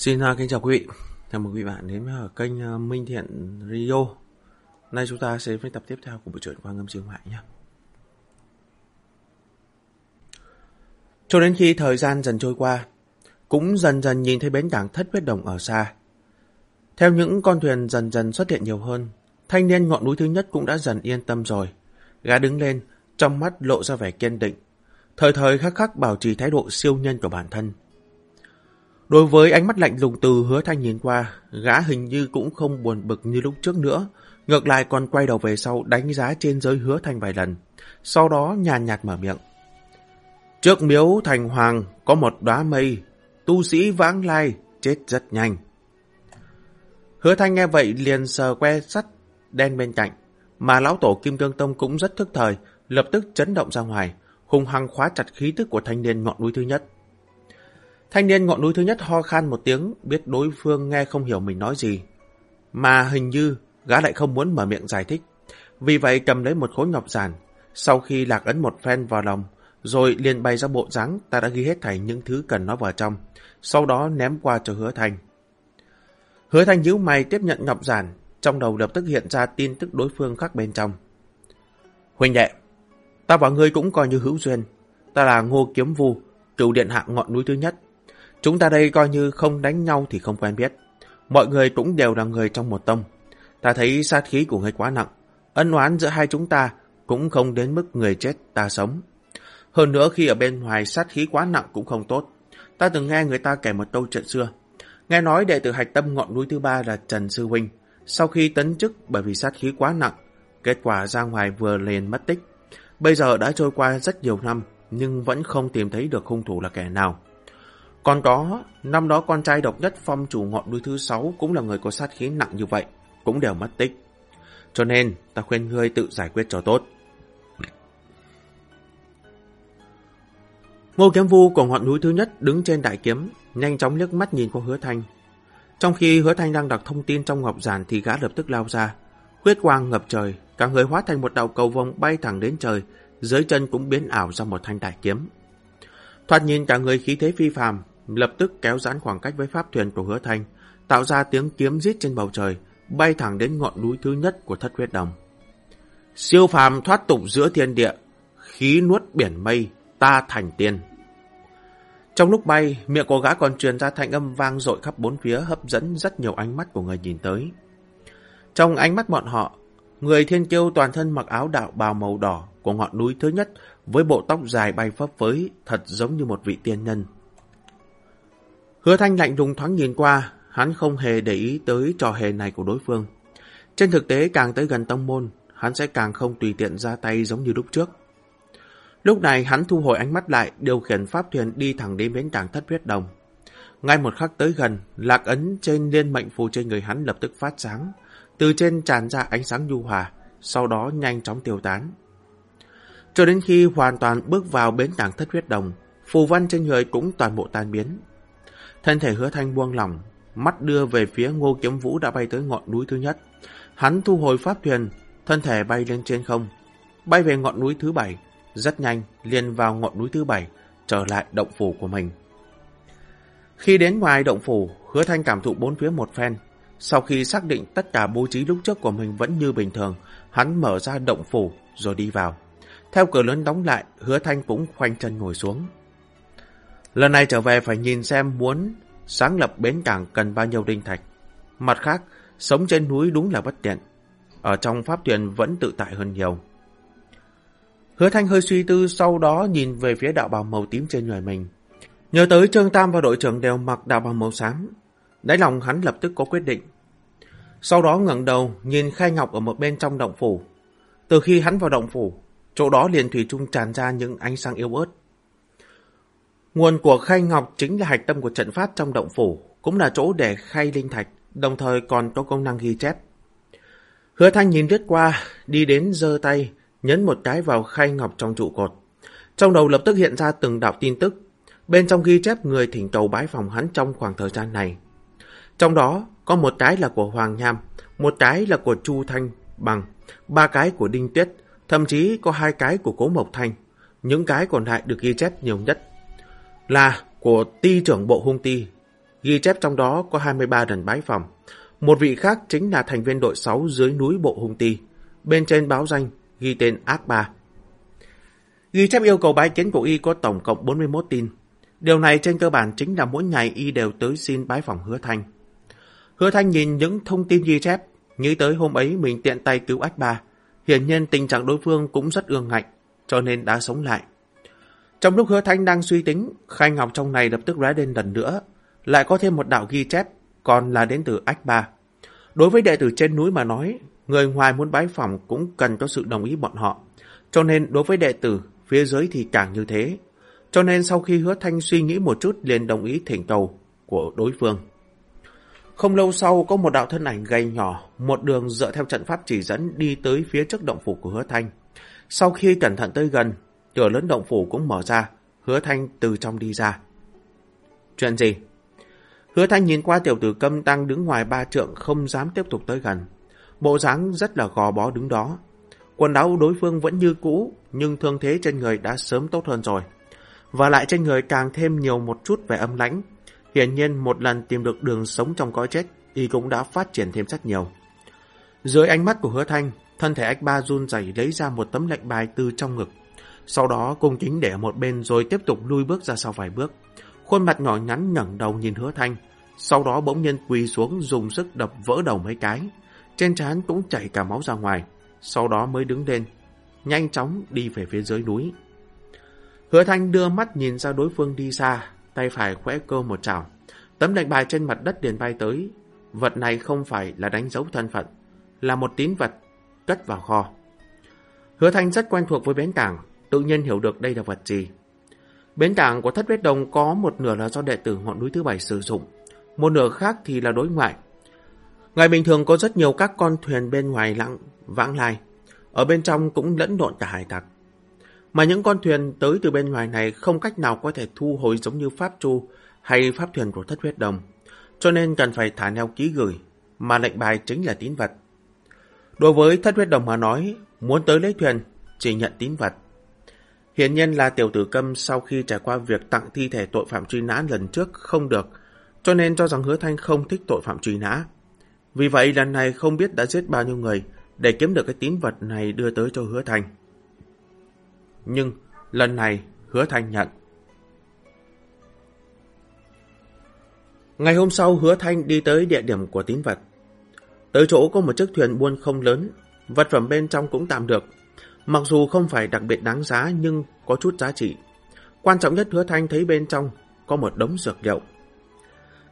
Xin à, kính chào quý vị. Chào mừng quý bạn đến với kênh à, Minh Thiện Radio. Nay chúng ta sẽ với tập tiếp theo của bộ truyện Quang Ngâm Dương Mại nhé. Cho đến khi thời gian dần trôi qua, cũng dần dần nhìn thấy bến cảng thất huyết đồng ở xa. Theo những con thuyền dần dần xuất hiện nhiều hơn, thanh niên ngọn núi thứ nhất cũng đã dần yên tâm rồi. Gã đứng lên, trong mắt lộ ra vẻ kiên định, thời thời khắc khắc bảo trì thái độ siêu nhân của bản thân. Đối với ánh mắt lạnh lùng từ hứa thanh nhìn qua, gã hình như cũng không buồn bực như lúc trước nữa, ngược lại còn quay đầu về sau đánh giá trên giới hứa thanh vài lần, sau đó nhàn nhạt mở miệng. Trước miếu thành hoàng có một đóa mây, tu sĩ vãng lai, chết rất nhanh. Hứa thanh nghe vậy liền sờ que sắt đen bên cạnh, mà lão tổ Kim Cương Tông cũng rất thức thời, lập tức chấn động ra ngoài, hung hăng khóa chặt khí tức của thanh niên ngọn núi thứ nhất. Thanh niên ngọn núi thứ nhất ho khan một tiếng, biết đối phương nghe không hiểu mình nói gì. Mà hình như gã lại không muốn mở miệng giải thích. Vì vậy cầm lấy một khối ngọc giản, sau khi lạc ấn một phen vào lòng, rồi liền bày ra bộ dáng ta đã ghi hết thảy những thứ cần nói vào trong, sau đó ném qua cho hứa thanh. Hứa thanh nhíu mày tiếp nhận ngọc giản, trong đầu lập tức hiện ra tin tức đối phương khác bên trong. Huynh đệ, ta và ngươi cũng coi như hữu duyên. Ta là Ngô Kiếm Vu, cựu điện hạ ngọn núi thứ nhất. Chúng ta đây coi như không đánh nhau thì không quen biết. Mọi người cũng đều là người trong một tông. Ta thấy sát khí của ngươi quá nặng. Ân oán giữa hai chúng ta cũng không đến mức người chết ta sống. Hơn nữa khi ở bên ngoài sát khí quá nặng cũng không tốt. Ta từng nghe người ta kể một câu chuyện xưa. Nghe nói đệ tử hạch tâm ngọn núi thứ ba là Trần Sư Huynh. Sau khi tấn chức bởi vì sát khí quá nặng, kết quả ra ngoài vừa liền mất tích. Bây giờ đã trôi qua rất nhiều năm, nhưng vẫn không tìm thấy được hung thủ là kẻ nào. Còn đó năm đó con trai độc nhất phong chủ ngọn núi thứ sáu cũng là người có sát khí nặng như vậy, cũng đều mất tích. Cho nên, ta khuyên ngươi tự giải quyết cho tốt. Ngô Kiếm Vu của ngọn núi thứ nhất đứng trên đại kiếm, nhanh chóng liếc mắt nhìn qua hứa thanh. Trong khi hứa thanh đang đọc thông tin trong ngọc giản thì gã lập tức lao ra. Huyết quang ngập trời, cả người hóa thành một đạo cầu vồng bay thẳng đến trời, dưới chân cũng biến ảo ra một thanh đại kiếm. Thoạt nhìn cả người khí thế phi phàm, lập tức kéo giãn khoảng cách với pháp thuyền của hứa thanh, tạo ra tiếng kiếm rít trên bầu trời, bay thẳng đến ngọn núi thứ nhất của thất huyết đồng. Siêu phàm thoát tục giữa thiên địa, khí nuốt biển mây, ta thành tiên. Trong lúc bay, miệng của gã còn truyền ra thanh âm vang dội khắp bốn phía hấp dẫn rất nhiều ánh mắt của người nhìn tới. Trong ánh mắt bọn họ, người thiên kiêu toàn thân mặc áo đạo bào màu đỏ của ngọn núi thứ nhất với bộ tóc dài bay phấp phới thật giống như một vị tiên nhân. Hứa thanh lạnh lùng thoáng nhìn qua, hắn không hề để ý tới trò hề này của đối phương. Trên thực tế càng tới gần tông môn, hắn sẽ càng không tùy tiện ra tay giống như lúc trước. Lúc này hắn thu hồi ánh mắt lại, điều khiển pháp thuyền đi thẳng đến bến cảng thất huyết đồng. Ngay một khắc tới gần, lạc ấn trên liên mệnh phù trên người hắn lập tức phát sáng, từ trên tràn ra ánh sáng nhu hòa, sau đó nhanh chóng tiêu tán. Cho đến khi hoàn toàn bước vào bến cảng thất huyết đồng, phù văn trên người cũng toàn bộ tan biến. Thân thể hứa thanh buông lỏng, mắt đưa về phía ngô kiếm vũ đã bay tới ngọn núi thứ nhất. Hắn thu hồi pháp thuyền, thân thể bay lên trên không, bay về ngọn núi thứ bảy, rất nhanh liền vào ngọn núi thứ bảy, trở lại động phủ của mình. Khi đến ngoài động phủ, hứa thanh cảm thụ bốn phía một phen. Sau khi xác định tất cả bố trí lúc trước của mình vẫn như bình thường, hắn mở ra động phủ rồi đi vào. Theo cửa lớn đóng lại, hứa thanh cũng khoanh chân ngồi xuống. Lần này trở về phải nhìn xem muốn sáng lập bến cảng cần bao nhiêu đinh thạch. Mặt khác, sống trên núi đúng là bất tiện. Ở trong pháp thuyền vẫn tự tại hơn nhiều. Hứa Thanh hơi suy tư sau đó nhìn về phía đạo bào màu tím trên người mình. Nhớ tới Trương Tam và đội trưởng đều mặc đạo bào màu xám. Đáy lòng hắn lập tức có quyết định. Sau đó ngẩng đầu nhìn Khai Ngọc ở một bên trong động phủ. Từ khi hắn vào động phủ, chỗ đó liền thủy chung tràn ra những ánh sáng yếu ớt. Nguồn của khay Ngọc chính là hạch tâm của trận pháp trong động phủ, cũng là chỗ để khay linh thạch, đồng thời còn có công năng ghi chép. Hứa Thanh nhìn lướt qua, đi đến giơ tay, nhấn một cái vào khay ngọc trong trụ cột. Trong đầu lập tức hiện ra từng đạo tin tức, bên trong ghi chép người thỉnh cầu bái phòng hắn trong khoảng thời gian này. Trong đó có một cái là của Hoàng Nham, một cái là của Chu Thanh Bằng, ba cái của Đinh Tuyết, thậm chí có hai cái của Cố Mộc Thanh. Những cái còn lại được ghi chép nhiều nhất là của ti trưởng bộ hung ti, Ghi chép trong đó có 23 lần bái phòng. Một vị khác chính là thành viên đội 6 dưới núi Bộ Hung Ti. Bên trên báo danh ghi tên Ác Ba. Ghi chép yêu cầu bái kiến của y có tổng cộng 41 tin. Điều này trên cơ bản chính là mỗi ngày y đều tới xin bái phòng hứa thanh. Hứa thanh nhìn những thông tin ghi chép, nghĩ tới hôm ấy mình tiện tay cứu ách ba. Hiển nhiên tình trạng đối phương cũng rất ương ngạnh, cho nên đã sống lại. Trong lúc hứa thanh đang suy tính, khai ngọc trong này lập tức lóe lên lần nữa, lại có thêm một đạo ghi chép, còn là đến từ ách ba. Đối với đệ tử trên núi mà nói, người ngoài muốn bái phòng cũng cần có sự đồng ý bọn họ. Cho nên đối với đệ tử, phía dưới thì càng như thế. Cho nên sau khi hứa thanh suy nghĩ một chút liền đồng ý thỉnh cầu của đối phương. Không lâu sau có một đạo thân ảnh gầy nhỏ, một đường dựa theo trận pháp chỉ dẫn đi tới phía trước động phủ của hứa thanh. Sau khi cẩn thận tới gần, cửa lớn động phủ cũng mở ra, hứa thanh từ trong đi ra. Chuyện gì? Hứa thanh nhìn qua tiểu tử câm đang đứng ngoài ba trượng không dám tiếp tục tới gần. Bộ dáng rất là gò bó đứng đó. Quần áo đối phương vẫn như cũ, nhưng thương thế trên người đã sớm tốt hơn rồi. Và lại trên người càng thêm nhiều một chút vẻ âm lãnh. Hiển nhiên một lần tìm được đường sống trong cõi chết, y cũng đã phát triển thêm rất nhiều. Dưới ánh mắt của hứa thanh, thân thể ách ba run rẩy lấy ra một tấm lệnh bài từ trong ngực. Sau đó cung chính để một bên rồi tiếp tục lui bước ra sau vài bước. Khuôn mặt nhỏ nhắn ngẩng đầu nhìn hứa thanh, sau đó bỗng nhiên quỳ xuống dùng sức đập vỡ đầu mấy cái. Trên trán cũng chảy cả máu ra ngoài, sau đó mới đứng lên, nhanh chóng đi về phía dưới núi. Hứa Thanh đưa mắt nhìn ra đối phương đi xa, tay phải khẽ cơ một chảo. Tấm lệnh bài trên mặt đất liền bay tới. Vật này không phải là đánh dấu thân phận, là một tín vật cất vào kho. Hứa Thanh rất quen thuộc với bến cảng, tự nhiên hiểu được đây là vật gì. Bến cảng của thất huyết đồng có một nửa là do đệ tử ngọn núi thứ bảy sử dụng, một nửa khác thì là đối ngoại. Ngày bình thường có rất nhiều các con thuyền bên ngoài lặng, vãng lai, ở bên trong cũng lẫn lộn cả hải tặc. Mà những con thuyền tới từ bên ngoài này không cách nào có thể thu hồi giống như Pháp Chu hay Pháp thuyền của thất huyết đồng, cho nên cần phải thả neo ký gửi, mà lệnh bài chính là tín vật. Đối với thất huyết đồng mà nói, muốn tới lấy thuyền, chỉ nhận tín vật. Hiển nhiên là tiểu tử câm sau khi trải qua việc tặng thi thể tội phạm truy nã lần trước không được, cho nên cho rằng hứa thanh không thích tội phạm truy nã. Vì vậy lần này không biết đã giết bao nhiêu người để kiếm được cái tín vật này đưa tới cho hứa thanh. Nhưng lần này hứa thanh nhận. Ngày hôm sau hứa thanh đi tới địa điểm của tín vật. Tới chỗ có một chiếc thuyền buôn không lớn, vật phẩm bên trong cũng tạm được. Mặc dù không phải đặc biệt đáng giá nhưng có chút giá trị. Quan trọng nhất hứa thanh thấy bên trong có một đống dược liệu.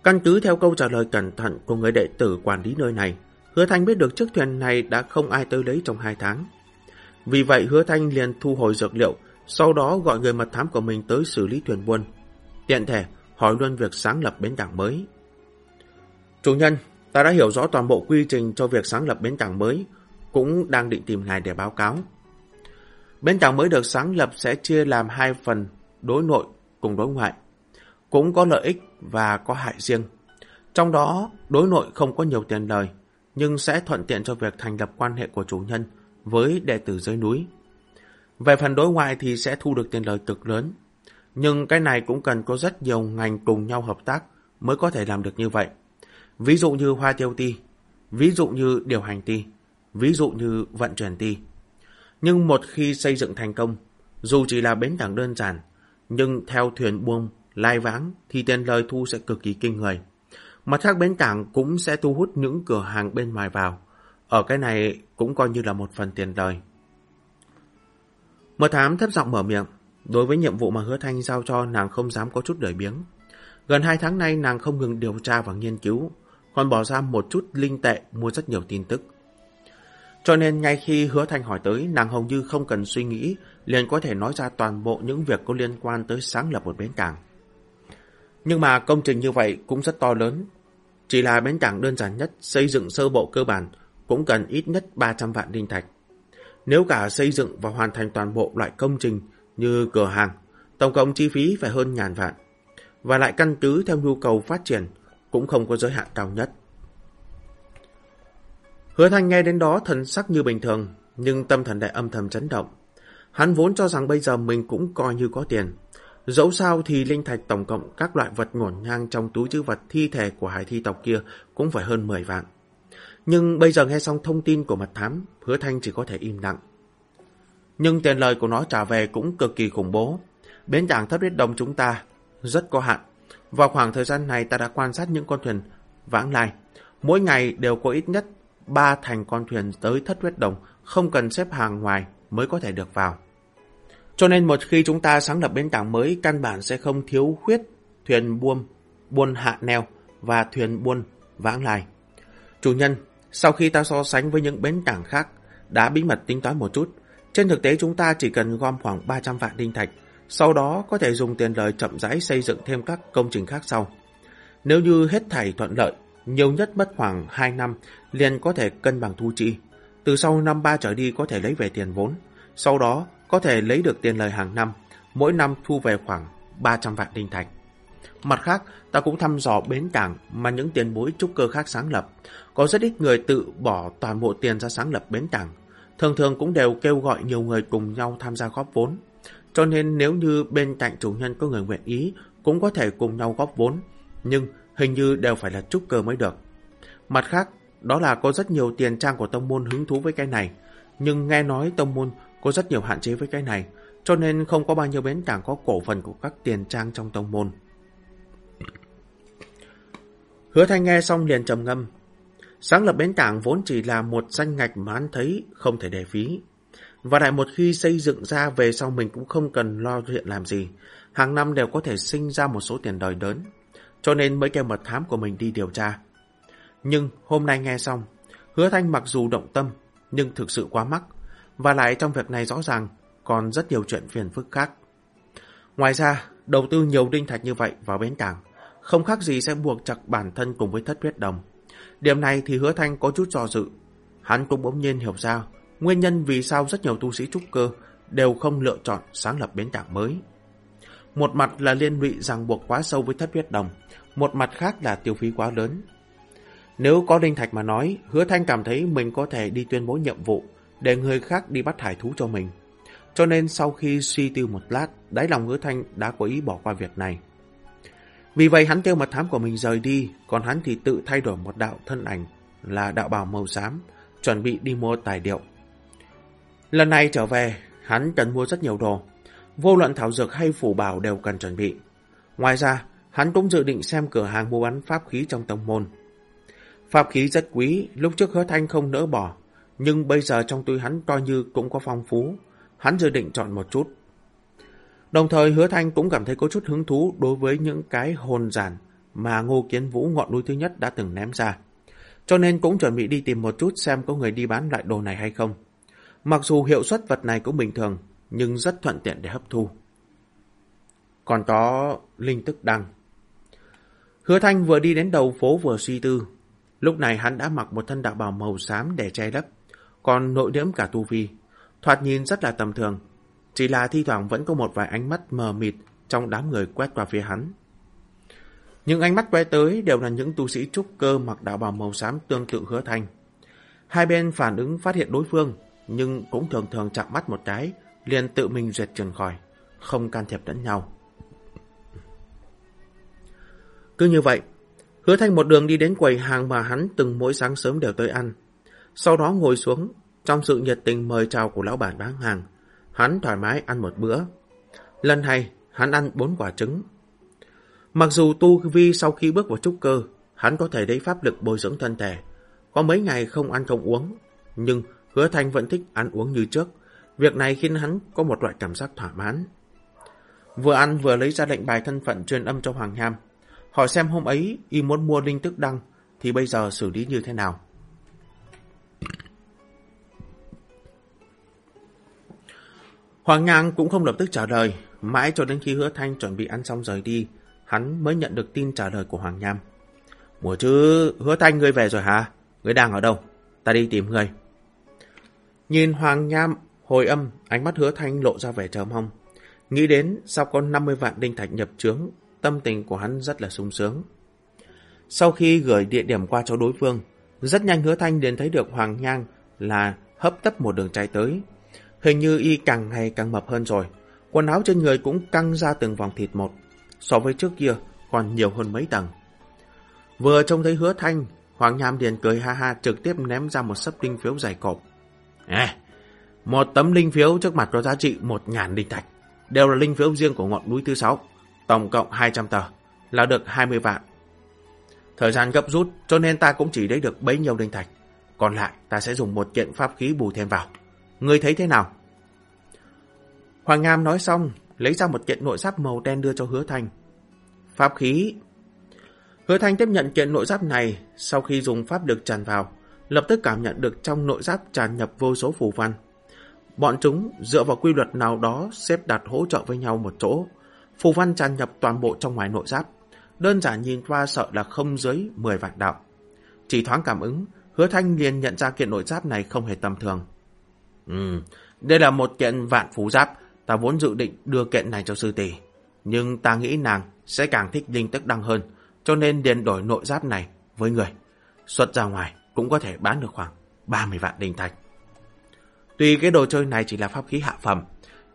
Căn cứ theo câu trả lời cẩn thận của người đệ tử quản lý nơi này, hứa thanh biết được chiếc thuyền này đã không ai tới lấy trong hai tháng. Vì vậy hứa thanh liền thu hồi dược liệu, sau đó gọi người mật thám của mình tới xử lý thuyền buôn. Tiện thể hỏi luôn việc sáng lập bến cảng mới. Chủ nhân, ta đã hiểu rõ toàn bộ quy trình cho việc sáng lập bến cảng mới, cũng đang định tìm ngài để báo cáo. Bên cảng mới được sáng lập sẽ chia làm hai phần đối nội cùng đối ngoại. Cũng có lợi ích và có hại riêng. Trong đó, đối nội không có nhiều tiền lời, nhưng sẽ thuận tiện cho việc thành lập quan hệ của chủ nhân với đệ tử dưới núi. Về phần đối ngoại thì sẽ thu được tiền lời cực lớn. Nhưng cái này cũng cần có rất nhiều ngành cùng nhau hợp tác mới có thể làm được như vậy. Ví dụ như hoa tiêu ti, ví dụ như điều hành ti, ví dụ như vận chuyển ti. Nhưng một khi xây dựng thành công, dù chỉ là bến cảng đơn giản, nhưng theo thuyền buông, lai váng thì tiền lời thu sẽ cực kỳ kinh người. Mặt khác bến cảng cũng sẽ thu hút những cửa hàng bên ngoài vào. Ở cái này cũng coi như là một phần tiền lời. Mật thám thấp giọng mở miệng. Đối với nhiệm vụ mà hứa thanh giao cho nàng không dám có chút đời biếng. Gần hai tháng nay nàng không ngừng điều tra và nghiên cứu, còn bỏ ra một chút linh tệ mua rất nhiều tin tức. Cho nên ngay khi hứa thanh hỏi tới, nàng hầu như không cần suy nghĩ, liền có thể nói ra toàn bộ những việc có liên quan tới sáng lập một bến cảng. Nhưng mà công trình như vậy cũng rất to lớn. Chỉ là bến cảng đơn giản nhất, xây dựng sơ bộ cơ bản, cũng cần ít nhất 300 vạn linh thạch. Nếu cả xây dựng và hoàn thành toàn bộ loại công trình như cửa hàng, tổng cộng chi phí phải hơn ngàn vạn. Và lại căn cứ theo nhu cầu phát triển cũng không có giới hạn cao nhất. Hứa Thanh nghe đến đó thần sắc như bình thường, nhưng tâm thần lại âm thầm chấn động. Hắn vốn cho rằng bây giờ mình cũng coi như có tiền. Dẫu sao thì linh thạch tổng cộng các loại vật ngổn ngang trong túi chữ vật thi thể của hải thi tộc kia cũng phải hơn 10 vạn. Nhưng bây giờ nghe xong thông tin của mật thám, hứa thanh chỉ có thể im lặng. Nhưng tiền lời của nó trả về cũng cực kỳ khủng bố. Bến cảng thất huyết đồng chúng ta rất có hạn. Vào khoảng thời gian này ta đã quan sát những con thuyền vãng lai. Mỗi ngày đều có ít nhất ba thành con thuyền tới thất huyết đồng, không cần xếp hàng ngoài mới có thể được vào. Cho nên một khi chúng ta sáng lập bến cảng mới, căn bản sẽ không thiếu huyết thuyền buôn, buôn hạ neo và thuyền buôn vãng lai. Chủ nhân, sau khi ta so sánh với những bến cảng khác, đã bí mật tính toán một chút, trên thực tế chúng ta chỉ cần gom khoảng 300 vạn đinh thạch, sau đó có thể dùng tiền lời chậm rãi xây dựng thêm các công trình khác sau. Nếu như hết thảy thuận lợi, nhiều nhất mất khoảng 2 năm liền có thể cân bằng thu chi. Từ sau năm ba trở đi có thể lấy về tiền vốn, sau đó có thể lấy được tiền lời hàng năm, mỗi năm thu về khoảng 300 vạn đinh thạch. Mặt khác, ta cũng thăm dò bến cảng mà những tiền bối trúc cơ khác sáng lập. Có rất ít người tự bỏ toàn bộ tiền ra sáng lập bến cảng. Thường thường cũng đều kêu gọi nhiều người cùng nhau tham gia góp vốn. Cho nên nếu như bên cạnh chủ nhân có người nguyện ý, cũng có thể cùng nhau góp vốn. Nhưng hình như đều phải là trúc cơ mới được. Mặt khác, đó là có rất nhiều tiền trang của tông môn hứng thú với cái này. Nhưng nghe nói tông môn có rất nhiều hạn chế với cái này, cho nên không có bao nhiêu bến cảng có cổ phần của các tiền trang trong tông môn. Hứa Thanh nghe xong liền trầm ngâm. Sáng lập bến cảng vốn chỉ là một danh ngạch mà hắn thấy không thể để phí. Và lại một khi xây dựng ra về sau mình cũng không cần lo chuyện làm gì. Hàng năm đều có thể sinh ra một số tiền đời lớn. Cho nên mới kêu mật thám của mình đi điều tra. Nhưng hôm nay nghe xong, hứa thanh mặc dù động tâm, nhưng thực sự quá mắc. Và lại trong việc này rõ ràng còn rất nhiều chuyện phiền phức khác. Ngoài ra, đầu tư nhiều đinh thạch như vậy vào bến cảng, không khác gì sẽ buộc chặt bản thân cùng với thất huyết đồng. Điểm này thì hứa thanh có chút do dự. Hắn cũng bỗng nhiên hiểu ra nguyên nhân vì sao rất nhiều tu sĩ trúc cơ đều không lựa chọn sáng lập bến cảng mới. Một mặt là liên lụy ràng buộc quá sâu với thất huyết đồng, một mặt khác là tiêu phí quá lớn. Nếu có linh thạch mà nói, hứa thanh cảm thấy mình có thể đi tuyên bố nhiệm vụ để người khác đi bắt hải thú cho mình. Cho nên sau khi suy tư một lát, đáy lòng hứa thanh đã có ý bỏ qua việc này. Vì vậy hắn kêu mật thám của mình rời đi, còn hắn thì tự thay đổi một đạo thân ảnh là đạo bào màu xám, chuẩn bị đi mua tài điệu. Lần này trở về, hắn cần mua rất nhiều đồ. Vô luận thảo dược hay phủ bảo đều cần chuẩn bị. Ngoài ra, hắn cũng dự định xem cửa hàng mua bán pháp khí trong tông môn. Pháp khí rất quý, lúc trước hứa thanh không nỡ bỏ, nhưng bây giờ trong túi hắn coi như cũng có phong phú. Hắn dự định chọn một chút. Đồng thời hứa thanh cũng cảm thấy có chút hứng thú đối với những cái hồn giản mà Ngô Kiến Vũ ngọn núi thứ nhất đã từng ném ra. Cho nên cũng chuẩn bị đi tìm một chút xem có người đi bán loại đồ này hay không. Mặc dù hiệu suất vật này cũng bình thường, nhưng rất thuận tiện để hấp thu. Còn có linh tức đăng. Hứa Thanh vừa đi đến đầu phố vừa suy tư. Lúc này hắn đã mặc một thân đạo bào màu xám để che lấp, còn nội điểm cả tu vi. Thoạt nhìn rất là tầm thường, chỉ là thi thoảng vẫn có một vài ánh mắt mờ mịt trong đám người quét qua phía hắn. Những ánh mắt quay tới đều là những tu sĩ trúc cơ mặc đạo bào màu xám tương tự hứa thanh. Hai bên phản ứng phát hiện đối phương, nhưng cũng thường thường chạm mắt một cái, liền tự mình duyệt trần khỏi, không can thiệp lẫn nhau. Cứ như vậy, hứa thanh một đường đi đến quầy hàng mà hắn từng mỗi sáng sớm đều tới ăn. Sau đó ngồi xuống, trong sự nhiệt tình mời chào của lão bản bán hàng, hắn thoải mái ăn một bữa. Lần này, hắn ăn bốn quả trứng. Mặc dù tu vi sau khi bước vào trúc cơ, hắn có thể lấy pháp lực bồi dưỡng thân thể, có mấy ngày không ăn không uống, nhưng hứa thanh vẫn thích ăn uống như trước. Việc này khiến hắn có một loại cảm giác thỏa mãn. Vừa ăn vừa lấy ra lệnh bài thân phận truyền âm cho Hoàng Nham. Hỏi xem hôm ấy y muốn mua linh tức đăng thì bây giờ xử lý như thế nào. Hoàng Nham cũng không lập tức trả lời, mãi cho đến khi hứa thanh chuẩn bị ăn xong rời đi, hắn mới nhận được tin trả lời của Hoàng Nham. Mùa chứ, hứa thanh ngươi về rồi hả? Ngươi đang ở đâu? Ta đi tìm ngươi. Nhìn Hoàng Nham hồi âm, ánh mắt hứa thanh lộ ra vẻ chờ mong. Nghĩ đến sau có 50 vạn đinh thạch nhập trướng, tâm tình của hắn rất là sung sướng. Sau khi gửi địa điểm qua cho đối phương, rất nhanh hứa thanh đến thấy được Hoàng Nhang là hấp tấp một đường chạy tới. Hình như y càng ngày càng mập hơn rồi. Quần áo trên người cũng căng ra từng vòng thịt một, so với trước kia còn nhiều hơn mấy tầng. Vừa trông thấy hứa thanh, Hoàng Nham Điền cười ha ha trực tiếp ném ra một sấp đinh phiếu dày cộp. Ê, một tấm linh phiếu trước mặt có giá trị một ngàn linh thạch, đều là linh phiếu riêng của ngọn núi thứ sáu, tổng cộng 200 tờ, là được 20 vạn. Thời gian gấp rút cho nên ta cũng chỉ lấy được bấy nhiêu linh thạch, còn lại ta sẽ dùng một kiện pháp khí bù thêm vào. Ngươi thấy thế nào? Hoàng Nam nói xong, lấy ra một kiện nội giáp màu đen đưa cho hứa thanh. Pháp khí. Hứa thanh tiếp nhận kiện nội giáp này, sau khi dùng pháp lực tràn vào, lập tức cảm nhận được trong nội giáp tràn nhập vô số phù văn. Bọn chúng dựa vào quy luật nào đó xếp đặt hỗ trợ với nhau một chỗ. Phù văn tràn nhập toàn bộ trong ngoài nội giáp. Đơn giản nhìn qua sợ là không dưới 10 vạn đạo. Chỉ thoáng cảm ứng, hứa thanh liền nhận ra kiện nội giáp này không hề tầm thường. Ừ, đây là một kiện vạn phú giáp, ta vốn dự định đưa kiện này cho sư tỷ. Nhưng ta nghĩ nàng sẽ càng thích linh tức đăng hơn, cho nên liền đổi nội giáp này với người. Xuất ra ngoài cũng có thể bán được khoảng 30 vạn đình thạch. Tuy cái đồ chơi này chỉ là pháp khí hạ phẩm,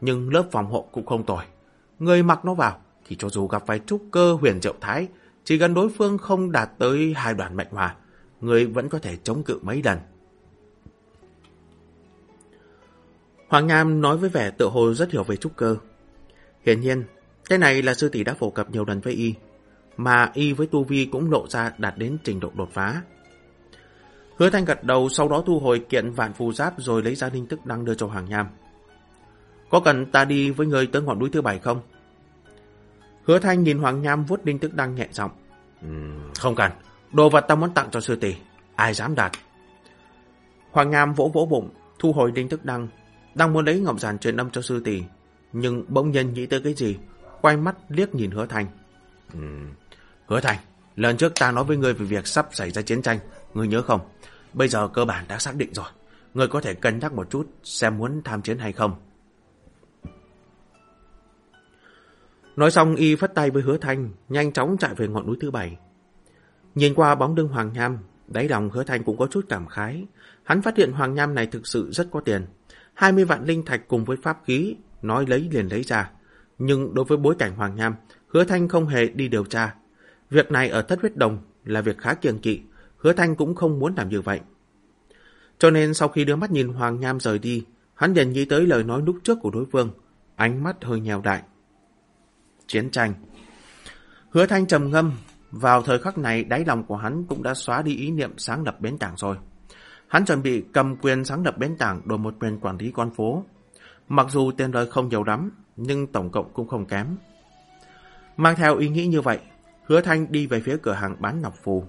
nhưng lớp phòng hộ cũng không tồi. Người mặc nó vào thì cho dù gặp phải trúc cơ huyền diệu thái, chỉ cần đối phương không đạt tới hai đoàn mệnh hòa, người vẫn có thể chống cự mấy lần. Hoàng Nam nói với vẻ tự hồ rất hiểu về trúc cơ. Hiển nhiên, cái này là sư tỷ đã phổ cập nhiều lần với y, mà y với tu vi cũng lộ ra đạt đến trình độ đột phá. Hứa Thanh gật đầu sau đó thu hồi kiện vạn phù giáp rồi lấy ra linh tức đăng đưa cho Hoàng Nham. Có cần ta đi với người tới ngọn núi thứ bảy không? Hứa Thanh nhìn Hoàng Nham vuốt linh tức đăng nhẹ giọng. Um, không cần, đồ vật ta muốn tặng cho sư tỷ, ai dám đạt. Hoàng Nham vỗ vỗ bụng, thu hồi linh tức đăng, đang muốn lấy ngọc giản truyền âm cho sư tỷ, nhưng bỗng nhiên nghĩ tới cái gì, quay mắt liếc nhìn Hứa Thanh. Um, Hứa Thanh, lần trước ta nói với ngươi về việc sắp xảy ra chiến tranh, ngươi nhớ không? Bây giờ cơ bản đã xác định rồi. người có thể cân nhắc một chút xem muốn tham chiến hay không. Nói xong y phất tay với hứa thanh, nhanh chóng chạy về ngọn núi thứ bảy. Nhìn qua bóng lưng Hoàng Nham, đáy lòng hứa thanh cũng có chút cảm khái. Hắn phát hiện Hoàng Nham này thực sự rất có tiền. 20 vạn linh thạch cùng với pháp khí, nói lấy liền lấy ra. Nhưng đối với bối cảnh Hoàng Nham, hứa thanh không hề đi điều tra. Việc này ở thất huyết đồng là việc khá kiêng kỵ, hứa thanh cũng không muốn làm như vậy. Cho nên sau khi đưa mắt nhìn Hoàng Nham rời đi, hắn liền nghĩ tới lời nói lúc trước của đối phương, ánh mắt hơi nhèo đại. Chiến tranh Hứa thanh trầm ngâm, vào thời khắc này đáy lòng của hắn cũng đã xóa đi ý niệm sáng lập bến tảng rồi. Hắn chuẩn bị cầm quyền sáng lập bến tảng đổi một quyền quản lý con phố. Mặc dù tiền lời không nhiều lắm, nhưng tổng cộng cũng không kém. Mang theo ý nghĩ như vậy, Hứa Thanh đi về phía cửa hàng bán ngọc phù.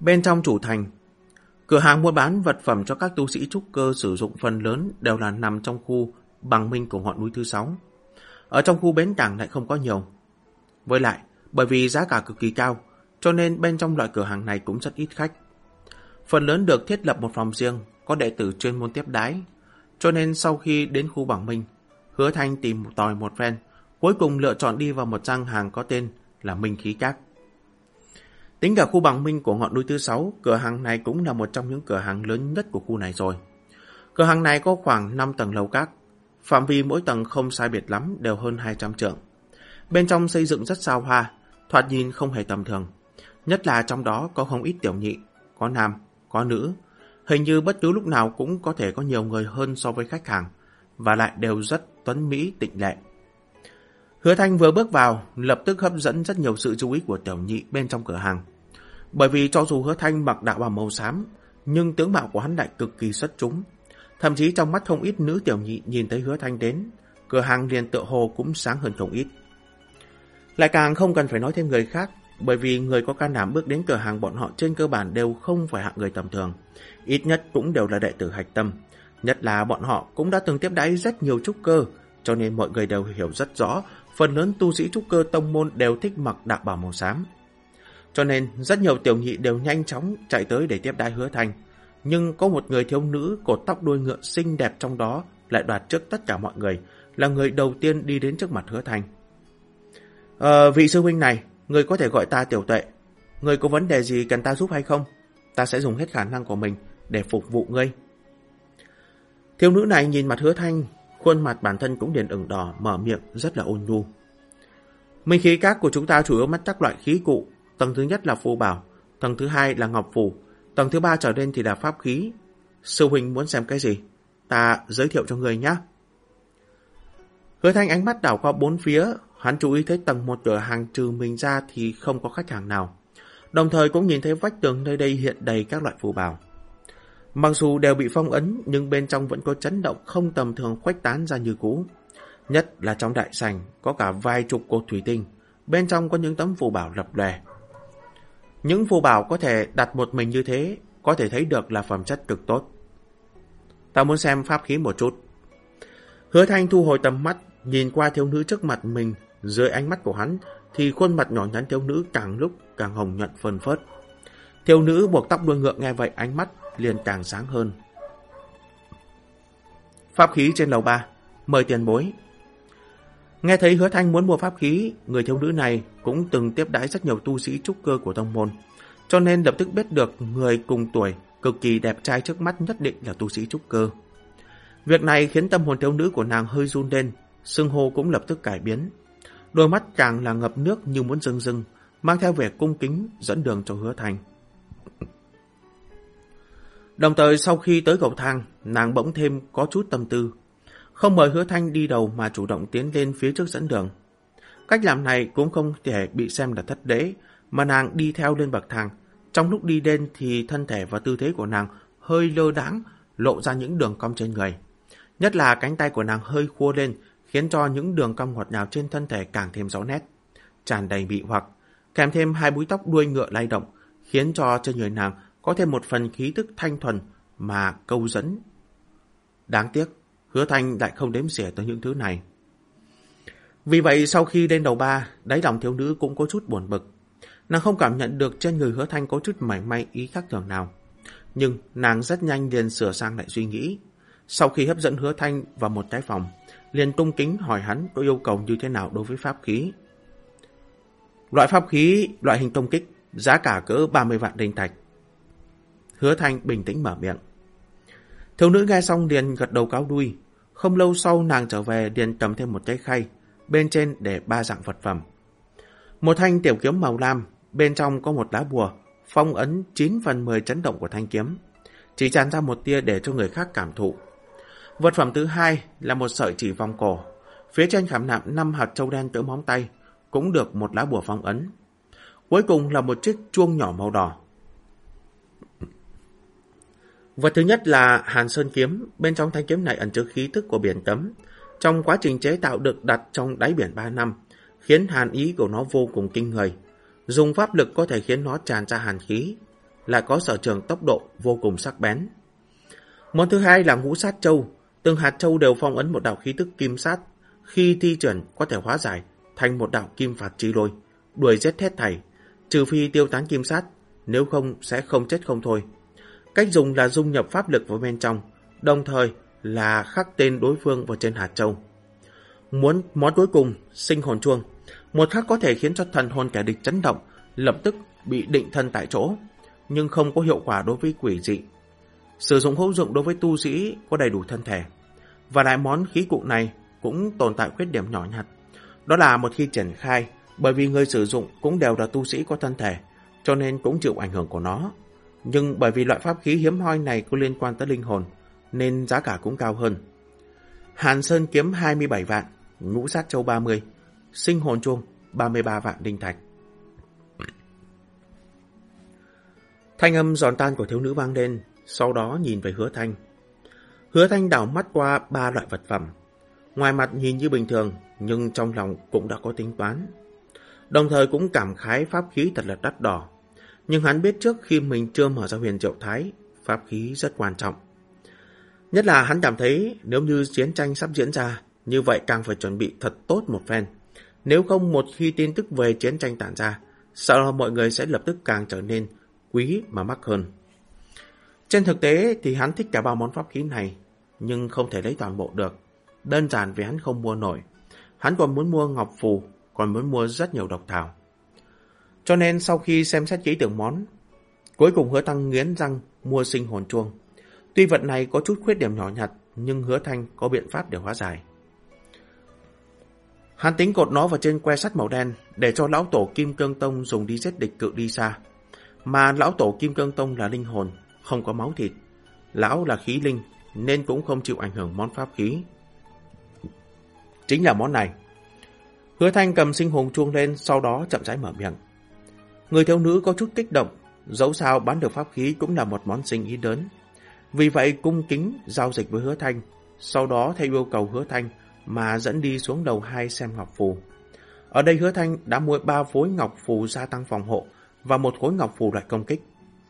Bên trong chủ thành, cửa hàng mua bán vật phẩm cho các tu sĩ trúc cơ sử dụng phần lớn đều là nằm trong khu bằng minh của ngọn núi thứ sáu. Ở trong khu bến cảng lại không có nhiều. Với lại, bởi vì giá cả cực kỳ cao, cho nên bên trong loại cửa hàng này cũng rất ít khách. Phần lớn được thiết lập một phòng riêng, có đệ tử chuyên môn tiếp đái. Cho nên sau khi đến khu bằng minh, hứa thanh tìm một tòi một phen, cuối cùng lựa chọn đi vào một trang hàng có tên là Minh Khí Các. Tính cả khu bằng minh của ngọn núi thứ sáu, cửa hàng này cũng là một trong những cửa hàng lớn nhất của khu này rồi. Cửa hàng này có khoảng 5 tầng lầu các, phạm vi mỗi tầng không sai biệt lắm đều hơn 200 trượng. Bên trong xây dựng rất sao hoa, thoạt nhìn không hề tầm thường. Nhất là trong đó có không ít tiểu nhị, có nam, có nữ. Hình như bất cứ lúc nào cũng có thể có nhiều người hơn so với khách hàng, và lại đều rất tuấn mỹ tịnh lệ. Hứa Thanh vừa bước vào, lập tức hấp dẫn rất nhiều sự chú ý của tiểu nhị bên trong cửa hàng. Bởi vì cho dù Hứa Thanh mặc đạo bào màu xám, nhưng tướng mạo của hắn lại cực kỳ xuất chúng. Thậm chí trong mắt không ít nữ tiểu nhị nhìn thấy Hứa Thanh đến, cửa hàng liền tựa hồ cũng sáng hơn không ít. Lại càng không cần phải nói thêm người khác, bởi vì người có can đảm bước đến cửa hàng bọn họ trên cơ bản đều không phải hạng người tầm thường. Ít nhất cũng đều là đệ tử hạch tâm. Nhất là bọn họ cũng đã từng tiếp đãi rất nhiều trúc cơ, cho nên mọi người đều hiểu rất rõ phần lớn tu sĩ trúc cơ tông môn đều thích mặc đạo bào màu xám. Cho nên rất nhiều tiểu nhị đều nhanh chóng chạy tới để tiếp đai hứa thanh. Nhưng có một người thiếu nữ cột tóc đuôi ngựa xinh đẹp trong đó lại đoạt trước tất cả mọi người, là người đầu tiên đi đến trước mặt hứa thanh. Ờ, vị sư huynh này, người có thể gọi ta tiểu tuệ. Người có vấn đề gì cần ta giúp hay không? Ta sẽ dùng hết khả năng của mình để phục vụ ngươi. Thiếu nữ này nhìn mặt hứa thanh, khuôn mặt bản thân cũng liền ửng đỏ, mở miệng rất là ôn nhu. Minh khí các của chúng ta chủ yếu mất các loại khí cụ. Tầng thứ nhất là phù bảo, tầng thứ hai là ngọc phù, tầng thứ ba trở lên thì là pháp khí. Sư huynh muốn xem cái gì? Ta giới thiệu cho người nhé. Hứa thanh ánh mắt đảo qua bốn phía, hắn chú ý thấy tầng một cửa hàng trừ mình ra thì không có khách hàng nào. Đồng thời cũng nhìn thấy vách tường nơi đây hiện đầy các loại phù bảo. Mặc dù đều bị phong ấn nhưng bên trong vẫn có chấn động không tầm thường khuếch tán ra như cũ. Nhất là trong đại sành có cả vài chục cột thủy tinh, bên trong có những tấm phù bảo lập lè. Những phù bảo có thể đặt một mình như thế, có thể thấy được là phẩm chất cực tốt. Ta muốn xem pháp khí một chút. Hứa Thanh thu hồi tầm mắt, nhìn qua thiếu nữ trước mặt mình, dưới ánh mắt của hắn, thì khuôn mặt nhỏ nhắn thiếu nữ càng lúc càng hồng nhuận phân phớt. Thiếu nữ buộc tóc đuôi ngựa nghe vậy ánh mắt liền càng sáng hơn. Pháp khí trên lầu 3, mời tiền bối. Nghe thấy hứa thanh muốn mua pháp khí, người thiếu nữ này cũng từng tiếp đãi rất nhiều tu sĩ trúc cơ của tông môn, cho nên lập tức biết được người cùng tuổi cực kỳ đẹp trai trước mắt nhất định là tu sĩ trúc cơ. Việc này khiến tâm hồn thiếu nữ của nàng hơi run lên, xương hô cũng lập tức cải biến. Đôi mắt càng là ngập nước như muốn rưng rưng, mang theo vẻ cung kính dẫn đường cho hứa thành. Đồng thời sau khi tới cầu thang, nàng bỗng thêm có chút tâm tư. Không mời hứa thanh đi đầu mà chủ động tiến lên phía trước dẫn đường. Cách làm này cũng không thể bị xem là thất đế, mà nàng đi theo lên bậc thang. Trong lúc đi lên thì thân thể và tư thế của nàng hơi lơ đãng lộ ra những đường cong trên người. Nhất là cánh tay của nàng hơi khua lên, khiến cho những đường cong ngọt ngào trên thân thể càng thêm rõ nét. Tràn đầy bị hoặc, kèm thêm hai búi tóc đuôi ngựa lay động, khiến cho trên người nàng có thêm một phần khí tức thanh thuần mà câu dẫn. Đáng tiếc, hứa thanh lại không đếm xỉa tới những thứ này. Vì vậy sau khi lên đầu ba, đáy lòng thiếu nữ cũng có chút buồn bực. Nàng không cảm nhận được trên người hứa thanh có chút mảy may ý khác thường nào. Nhưng nàng rất nhanh liền sửa sang lại suy nghĩ. Sau khi hấp dẫn hứa thanh vào một cái phòng, liền tung kính hỏi hắn có yêu cầu như thế nào đối với pháp khí. Loại pháp khí, loại hình công kích, giá cả cỡ 30 vạn đinh thạch. Hứa Thanh bình tĩnh mở miệng. Thiếu nữ nghe xong liền gật đầu cáo đuôi. Không lâu sau nàng trở về liền cầm thêm một cái khay, bên trên để ba dạng vật phẩm. Một thanh tiểu kiếm màu lam, bên trong có một lá bùa, phong ấn 9 phần 10 chấn động của thanh kiếm. Chỉ tràn ra một tia để cho người khác cảm thụ. Vật phẩm thứ hai là một sợi chỉ vòng cổ. Phía trên khảm nạm 5 hạt châu đen cỡ móng tay, cũng được một lá bùa phong ấn. Cuối cùng là một chiếc chuông nhỏ màu đỏ. Vật thứ nhất là Hàn Sơn Kiếm, bên trong thanh kiếm này ẩn chứa khí tức của biển cấm. Trong quá trình chế tạo được đặt trong đáy biển 3 năm, khiến hàn ý của nó vô cùng kinh người. Dùng pháp lực có thể khiến nó tràn ra hàn khí, lại có sở trường tốc độ vô cùng sắc bén. Món thứ hai là ngũ sát châu, từng hạt châu đều phong ấn một đạo khí tức kim sát, khi thi triển có thể hóa giải thành một đạo kim phạt chi lôi, đuổi giết hết thảy, trừ phi tiêu tán kim sát, nếu không sẽ không chết không thôi. Cách dùng là dung nhập pháp lực vào bên trong, đồng thời là khắc tên đối phương vào trên hạt châu. Muốn món cuối cùng, sinh hồn chuông, một khắc có thể khiến cho thần hồn kẻ địch chấn động, lập tức bị định thân tại chỗ, nhưng không có hiệu quả đối với quỷ dị. Sử dụng hữu dụng đối với tu sĩ có đầy đủ thân thể. Và lại món khí cụ này cũng tồn tại khuyết điểm nhỏ nhặt. Đó là một khi triển khai, bởi vì người sử dụng cũng đều là tu sĩ có thân thể, cho nên cũng chịu ảnh hưởng của nó. Nhưng bởi vì loại pháp khí hiếm hoi này có liên quan tới linh hồn, nên giá cả cũng cao hơn. Hàn Sơn kiếm 27 vạn, ngũ sát châu 30, sinh hồn chuông 33 vạn đinh thạch. Thanh âm giòn tan của thiếu nữ vang lên, sau đó nhìn về hứa thanh. Hứa thanh đảo mắt qua ba loại vật phẩm. Ngoài mặt nhìn như bình thường, nhưng trong lòng cũng đã có tính toán. Đồng thời cũng cảm khái pháp khí thật là đắt đỏ. Nhưng hắn biết trước khi mình chưa mở ra huyền triệu thái, pháp khí rất quan trọng. Nhất là hắn cảm thấy nếu như chiến tranh sắp diễn ra, như vậy càng phải chuẩn bị thật tốt một phen. Nếu không một khi tin tức về chiến tranh tản ra, sợ là mọi người sẽ lập tức càng trở nên quý mà mắc hơn. Trên thực tế thì hắn thích cả ba món pháp khí này, nhưng không thể lấy toàn bộ được. Đơn giản vì hắn không mua nổi. Hắn còn muốn mua ngọc phù, còn muốn mua rất nhiều độc thảo. Cho nên sau khi xem xét kỹ tưởng món, cuối cùng hứa tăng nghiến răng mua sinh hồn chuông. Tuy vật này có chút khuyết điểm nhỏ nhặt, nhưng hứa thanh có biện pháp để hóa giải. Hắn tính cột nó vào trên que sắt màu đen để cho lão tổ Kim Cương Tông dùng đi giết địch cự đi xa. Mà lão tổ Kim Cương Tông là linh hồn, không có máu thịt. Lão là khí linh nên cũng không chịu ảnh hưởng món pháp khí. Chính là món này. Hứa Thanh cầm sinh hồn chuông lên sau đó chậm rãi mở miệng. Người thiếu nữ có chút kích động, dẫu sao bán được pháp khí cũng là một món sinh ý lớn. Vì vậy cung kính giao dịch với Hứa Thanh, sau đó theo yêu cầu Hứa Thanh mà dẫn đi xuống đầu hai xem ngọc phù. Ở đây Hứa Thanh đã mua ba phối ngọc phù gia tăng phòng hộ và một khối ngọc phù loại công kích,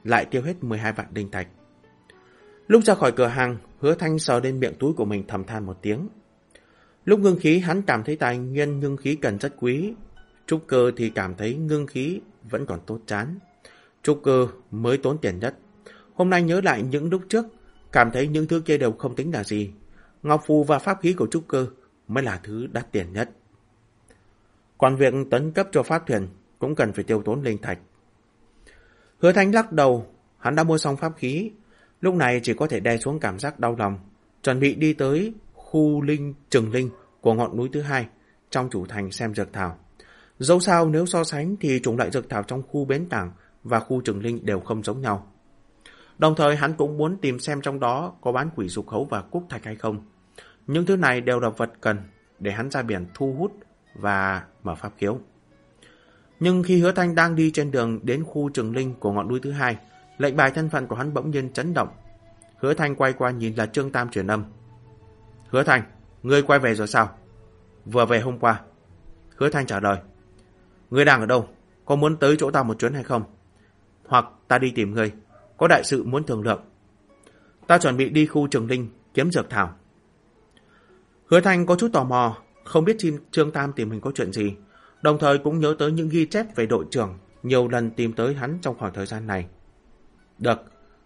lại tiêu hết 12 vạn đinh thạch. Lúc ra khỏi cửa hàng, Hứa Thanh sờ lên miệng túi của mình thầm than một tiếng. Lúc ngưng khí hắn cảm thấy tài nguyên ngưng khí cần rất quý, trúc cơ thì cảm thấy ngưng khí vẫn còn tốt chán. Trúc cơ mới tốn tiền nhất. Hôm nay nhớ lại những lúc trước, cảm thấy những thứ kia đều không tính là gì. Ngọc phù và pháp khí của trúc cơ mới là thứ đắt tiền nhất. Còn việc tấn cấp cho pháp thuyền cũng cần phải tiêu tốn linh thạch. Hứa Thanh lắc đầu, hắn đã mua xong pháp khí, lúc này chỉ có thể đè xuống cảm giác đau lòng, chuẩn bị đi tới khu linh trừng linh của ngọn núi thứ hai trong chủ thành xem dược thảo. Dẫu sao nếu so sánh thì chủng loại dược thảo trong khu bến tảng và khu trường linh đều không giống nhau. Đồng thời hắn cũng muốn tìm xem trong đó có bán quỷ dục khấu và cúc thạch hay không. Những thứ này đều là vật cần để hắn ra biển thu hút và mở pháp khiếu. Nhưng khi hứa thanh đang đi trên đường đến khu trường linh của ngọn núi thứ hai, lệnh bài thân phận của hắn bỗng nhiên chấn động. Hứa thanh quay qua nhìn là Trương Tam truyền âm. Hứa thanh, ngươi quay về rồi sao? Vừa về hôm qua. Hứa thanh trả lời. Ngươi đang ở đâu? Có muốn tới chỗ ta một chuyến hay không? Hoặc ta đi tìm ngươi. Có đại sự muốn thường lượng. Ta chuẩn bị đi khu trường linh kiếm dược thảo. Hứa Thanh có chút tò mò, không biết Trương Tam tìm mình có chuyện gì, đồng thời cũng nhớ tới những ghi chép về đội trưởng nhiều lần tìm tới hắn trong khoảng thời gian này. Được,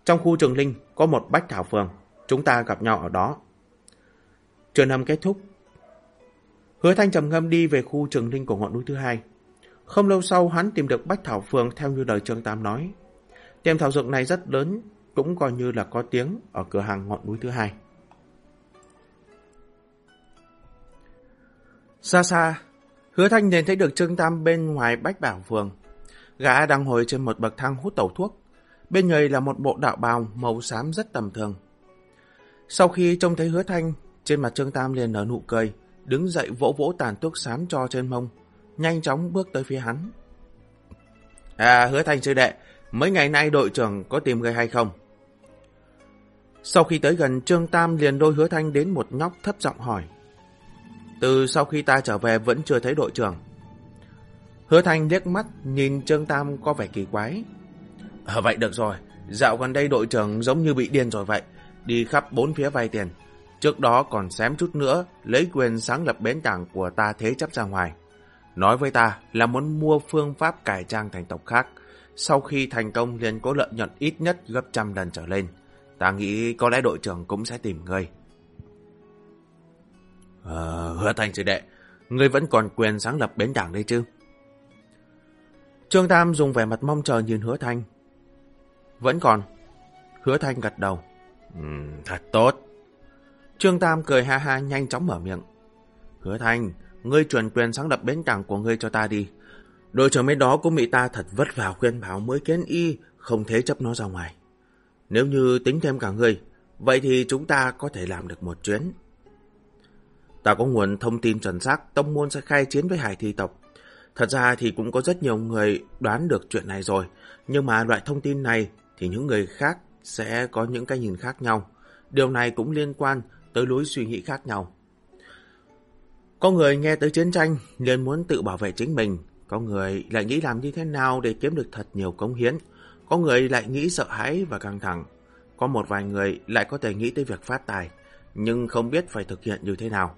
trong khu trường linh có một bách thảo phường, chúng ta gặp nhau ở đó. Trường năm kết thúc. Hứa Thanh trầm ngâm đi về khu trường linh của ngọn núi thứ hai. Không lâu sau hắn tìm được bách thảo phường theo như lời Trương Tam nói. Tiệm thảo dược này rất lớn, cũng coi như là có tiếng ở cửa hàng ngọn núi thứ hai. Xa xa, hứa thanh nhìn thấy được Trương Tam bên ngoài bách bảo phường. Gã đang ngồi trên một bậc thang hút tẩu thuốc. Bên người là một bộ đạo bào màu xám rất tầm thường. Sau khi trông thấy hứa thanh, trên mặt Trương Tam liền nở nụ cười, đứng dậy vỗ vỗ tàn thuốc xám cho trên mông, nhanh chóng bước tới phía hắn. À, hứa thanh sư đệ, mấy ngày nay đội trưởng có tìm người hay không? Sau khi tới gần, Trương Tam liền đôi hứa thanh đến một nhóc thấp giọng hỏi. Từ sau khi ta trở về vẫn chưa thấy đội trưởng. Hứa Thanh liếc mắt nhìn Trương Tam có vẻ kỳ quái. À, vậy được rồi, dạo gần đây đội trưởng giống như bị điên rồi vậy, đi khắp bốn phía vay tiền. Trước đó còn xém chút nữa lấy quyền sáng lập bến cảng của ta thế chấp ra ngoài. Nói với ta là muốn mua phương pháp cải trang thành tộc khác. Sau khi thành công liền có lợi nhuận ít nhất gấp trăm lần trở lên. Ta nghĩ có lẽ đội trưởng cũng sẽ tìm ngươi. Ờ, hứa thành sư đệ, ngươi vẫn còn quyền sáng lập bến đảng đây chứ? Trương Tam dùng vẻ mặt mong chờ nhìn hứa thanh. Vẫn còn. Hứa thanh gật đầu. Ừ, thật tốt. Trương Tam cười ha ha nhanh chóng mở miệng. Hứa thanh, ngươi truyền quyền sáng lập bến cảng của ngươi cho ta đi. Đội trưởng mấy đó cũng bị ta thật vất vả khuyên bảo mới kiến y, không thế chấp nó ra ngoài. Nếu như tính thêm cả ngươi, vậy thì chúng ta có thể làm được một chuyến. Ta có nguồn thông tin chuẩn xác tông môn sẽ khai chiến với hải thi tộc. Thật ra thì cũng có rất nhiều người đoán được chuyện này rồi, nhưng mà loại thông tin này thì những người khác sẽ có những cái nhìn khác nhau. Điều này cũng liên quan tới lối suy nghĩ khác nhau. Có người nghe tới chiến tranh liền muốn tự bảo vệ chính mình, có người lại nghĩ làm như thế nào để kiếm được thật nhiều cống hiến, có người lại nghĩ sợ hãi và căng thẳng, có một vài người lại có thể nghĩ tới việc phát tài, nhưng không biết phải thực hiện như thế nào.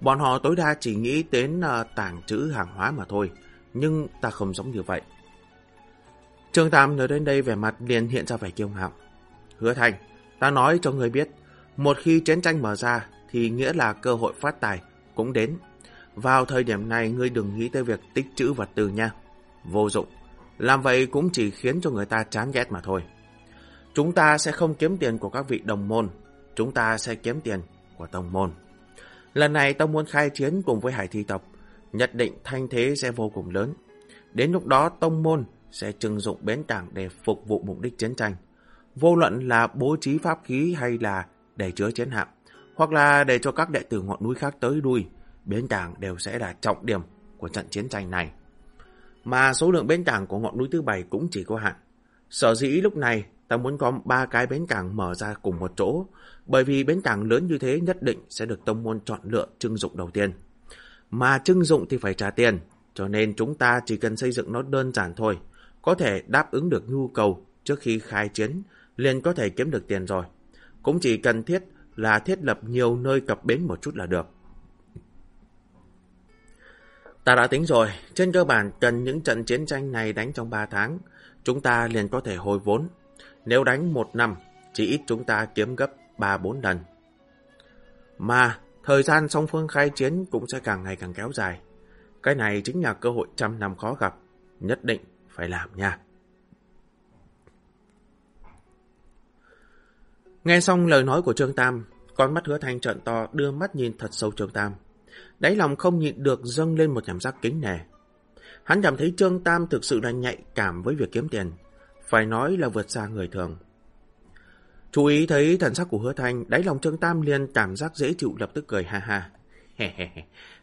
Bọn họ tối đa chỉ nghĩ đến ờ, uh, tàng trữ hàng hóa mà thôi, nhưng ta không giống như vậy. Trương Tam nói đến đây vẻ mặt liền hiện ra vẻ kiêu ngạo. Hứa Thành, ta nói cho người biết, một khi chiến tranh mở ra thì nghĩa là cơ hội phát tài cũng đến. Vào thời điểm này ngươi đừng nghĩ tới việc tích trữ vật tư nha. Vô dụng. Làm vậy cũng chỉ khiến cho người ta chán ghét mà thôi. Chúng ta sẽ không kiếm tiền của các vị đồng môn. chúng ta sẽ kiếm tiền của tông môn. Lần này tông môn khai chiến cùng với hải thi tộc, nhất định thanh thế sẽ vô cùng lớn. Đến lúc đó tông môn sẽ trưng dụng bến cảng để phục vụ mục đích chiến tranh. Vô luận là bố trí pháp khí hay là để chứa chiến hạm, hoặc là để cho các đệ tử ngọn núi khác tới đuôi, bến cảng đều sẽ là trọng điểm của trận chiến tranh này. Mà số lượng bến cảng của ngọn núi thứ bảy cũng chỉ có hạn. Sở dĩ lúc này ta muốn có ba cái bến cảng mở ra cùng một chỗ, bởi vì bến cảng lớn như thế nhất định sẽ được tông môn chọn lựa trưng dụng đầu tiên. Mà trưng dụng thì phải trả tiền, cho nên chúng ta chỉ cần xây dựng nó đơn giản thôi, có thể đáp ứng được nhu cầu trước khi khai chiến, liền có thể kiếm được tiền rồi. Cũng chỉ cần thiết là thiết lập nhiều nơi cập bến một chút là được. Ta đã tính rồi, trên cơ bản cần những trận chiến tranh này đánh trong 3 tháng, chúng ta liền có thể hồi vốn. Nếu đánh một năm, chỉ ít chúng ta kiếm gấp 3-4 lần. Mà, thời gian song phương khai chiến cũng sẽ càng ngày càng kéo dài. Cái này chính là cơ hội trăm năm khó gặp, nhất định phải làm nha. Nghe xong lời nói của Trương Tam, con mắt hứa thanh trợn to đưa mắt nhìn thật sâu Trương Tam. Đáy lòng không nhịn được dâng lên một cảm giác kính nề. Hắn cảm thấy Trương Tam thực sự là nhạy cảm với việc kiếm tiền, phải nói là vượt xa người thường. Chú ý thấy thần sắc của hứa thanh, đáy lòng Trương Tam liền cảm giác dễ chịu lập tức cười ha ha.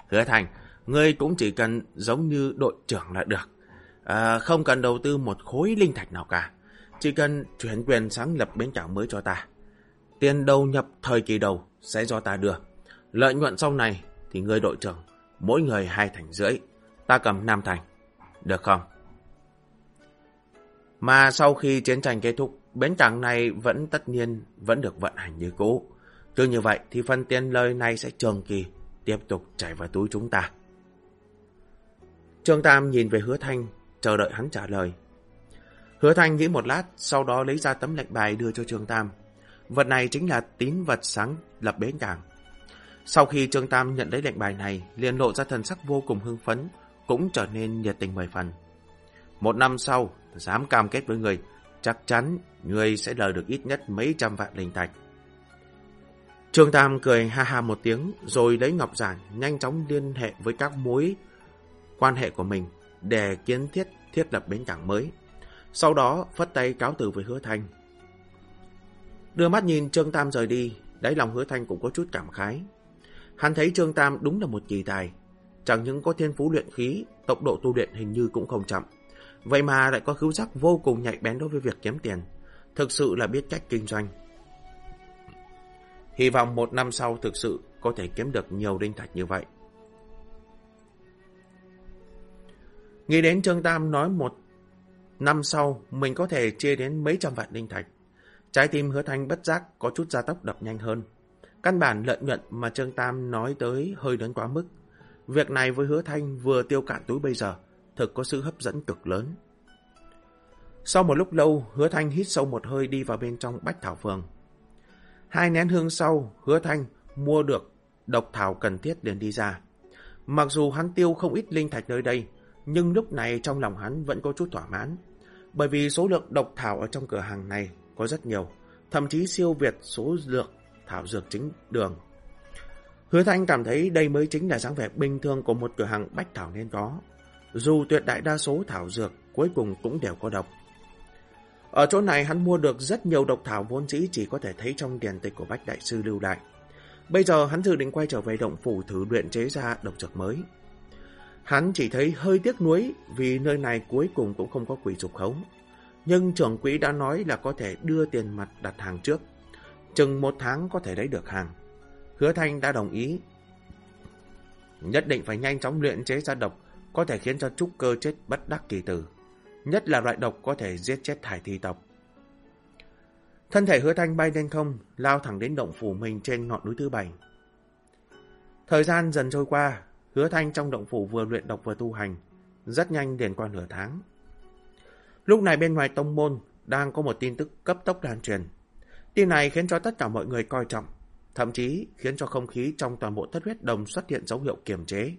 hứa thanh, ngươi cũng chỉ cần giống như đội trưởng là được. À, không cần đầu tư một khối linh thạch nào cả. Chỉ cần chuyển quyền sáng lập bến cảng mới cho ta. Tiền đầu nhập thời kỳ đầu sẽ do ta đưa. Lợi nhuận sau này thì người đội trưởng, mỗi người hai thành rưỡi. Ta cầm năm thành. Được không? Mà sau khi chiến tranh kết thúc, bến cảng này vẫn tất nhiên vẫn được vận hành như cũ. Cứ như vậy thì phần tiền lời này sẽ trường kỳ tiếp tục chảy vào túi chúng ta. Trương Tam nhìn về hứa thanh, chờ đợi hắn trả lời. Hứa thanh nghĩ một lát, sau đó lấy ra tấm lệnh bài đưa cho Trương Tam. Vật này chính là tín vật sáng lập bến cảng. Sau khi Trương Tam nhận lấy lệnh bài này, liền lộ ra thần sắc vô cùng hưng phấn, cũng trở nên nhiệt tình mười phần. Một năm sau, dám cam kết với người, chắc chắn người sẽ lời được ít nhất mấy trăm vạn linh thạch. Trương Tam cười ha ha một tiếng, rồi lấy ngọc giản nhanh chóng liên hệ với các mối quan hệ của mình để kiến thiết thiết lập bến cảng mới. Sau đó phất tay cáo từ với hứa thanh. Đưa mắt nhìn Trương Tam rời đi, đáy lòng hứa thanh cũng có chút cảm khái. Hắn thấy Trương Tam đúng là một kỳ tài. Chẳng những có thiên phú luyện khí, tốc độ tu luyện hình như cũng không chậm. Vậy mà lại có khứu giác vô cùng nhạy bén đối với việc kiếm tiền. Thực sự là biết cách kinh doanh. Hy vọng một năm sau thực sự có thể kiếm được nhiều đinh thạch như vậy. Nghĩ đến Trương Tam nói một năm sau mình có thể chia đến mấy trăm vạn đinh thạch. Trái tim hứa thanh bất giác có chút gia tốc đập nhanh hơn. Căn bản lợi nhuận mà Trương Tam nói tới hơi lớn quá mức. Việc này với hứa thanh vừa tiêu cạn túi bây giờ, thực có sự hấp dẫn cực lớn. Sau một lúc lâu, hứa thanh hít sâu một hơi đi vào bên trong bách thảo phường. Hai nén hương sau, hứa thanh mua được độc thảo cần thiết liền đi ra. Mặc dù hắn tiêu không ít linh thạch nơi đây, nhưng lúc này trong lòng hắn vẫn có chút thỏa mãn. Bởi vì số lượng độc thảo ở trong cửa hàng này có rất nhiều, thậm chí siêu việt số lượng thảo dược chính đường. Hứa Thanh cảm thấy đây mới chính là dáng vẻ bình thường của một cửa hàng bách thảo nên có. Dù tuyệt đại đa số thảo dược cuối cùng cũng đều có độc. Ở chỗ này hắn mua được rất nhiều độc thảo vốn dĩ chỉ có thể thấy trong điển tịch của Bách Đại Sư lưu đại Bây giờ hắn dự định quay trở về động phủ thử luyện chế ra độc dược mới. Hắn chỉ thấy hơi tiếc nuối vì nơi này cuối cùng cũng không có quỷ dục khống. Nhưng trưởng quỹ đã nói là có thể đưa tiền mặt đặt hàng trước. Chừng một tháng có thể lấy được hàng. Hứa Thanh đã đồng ý. Nhất định phải nhanh chóng luyện chế ra độc có thể khiến cho trúc cơ chết bất đắc kỳ tử. Nhất là loại độc có thể giết chết thải thi tộc. Thân thể hứa thanh bay lên không, lao thẳng đến động phủ mình trên ngọn núi thứ bảy. Thời gian dần trôi qua, hứa thanh trong động phủ vừa luyện độc vừa tu hành, rất nhanh liền qua nửa tháng. Lúc này bên ngoài tông môn đang có một tin tức cấp tốc lan truyền. Tin này khiến cho tất cả mọi người coi trọng, thậm chí khiến cho không khí trong toàn bộ thất huyết đồng xuất hiện dấu hiệu kiềm chế.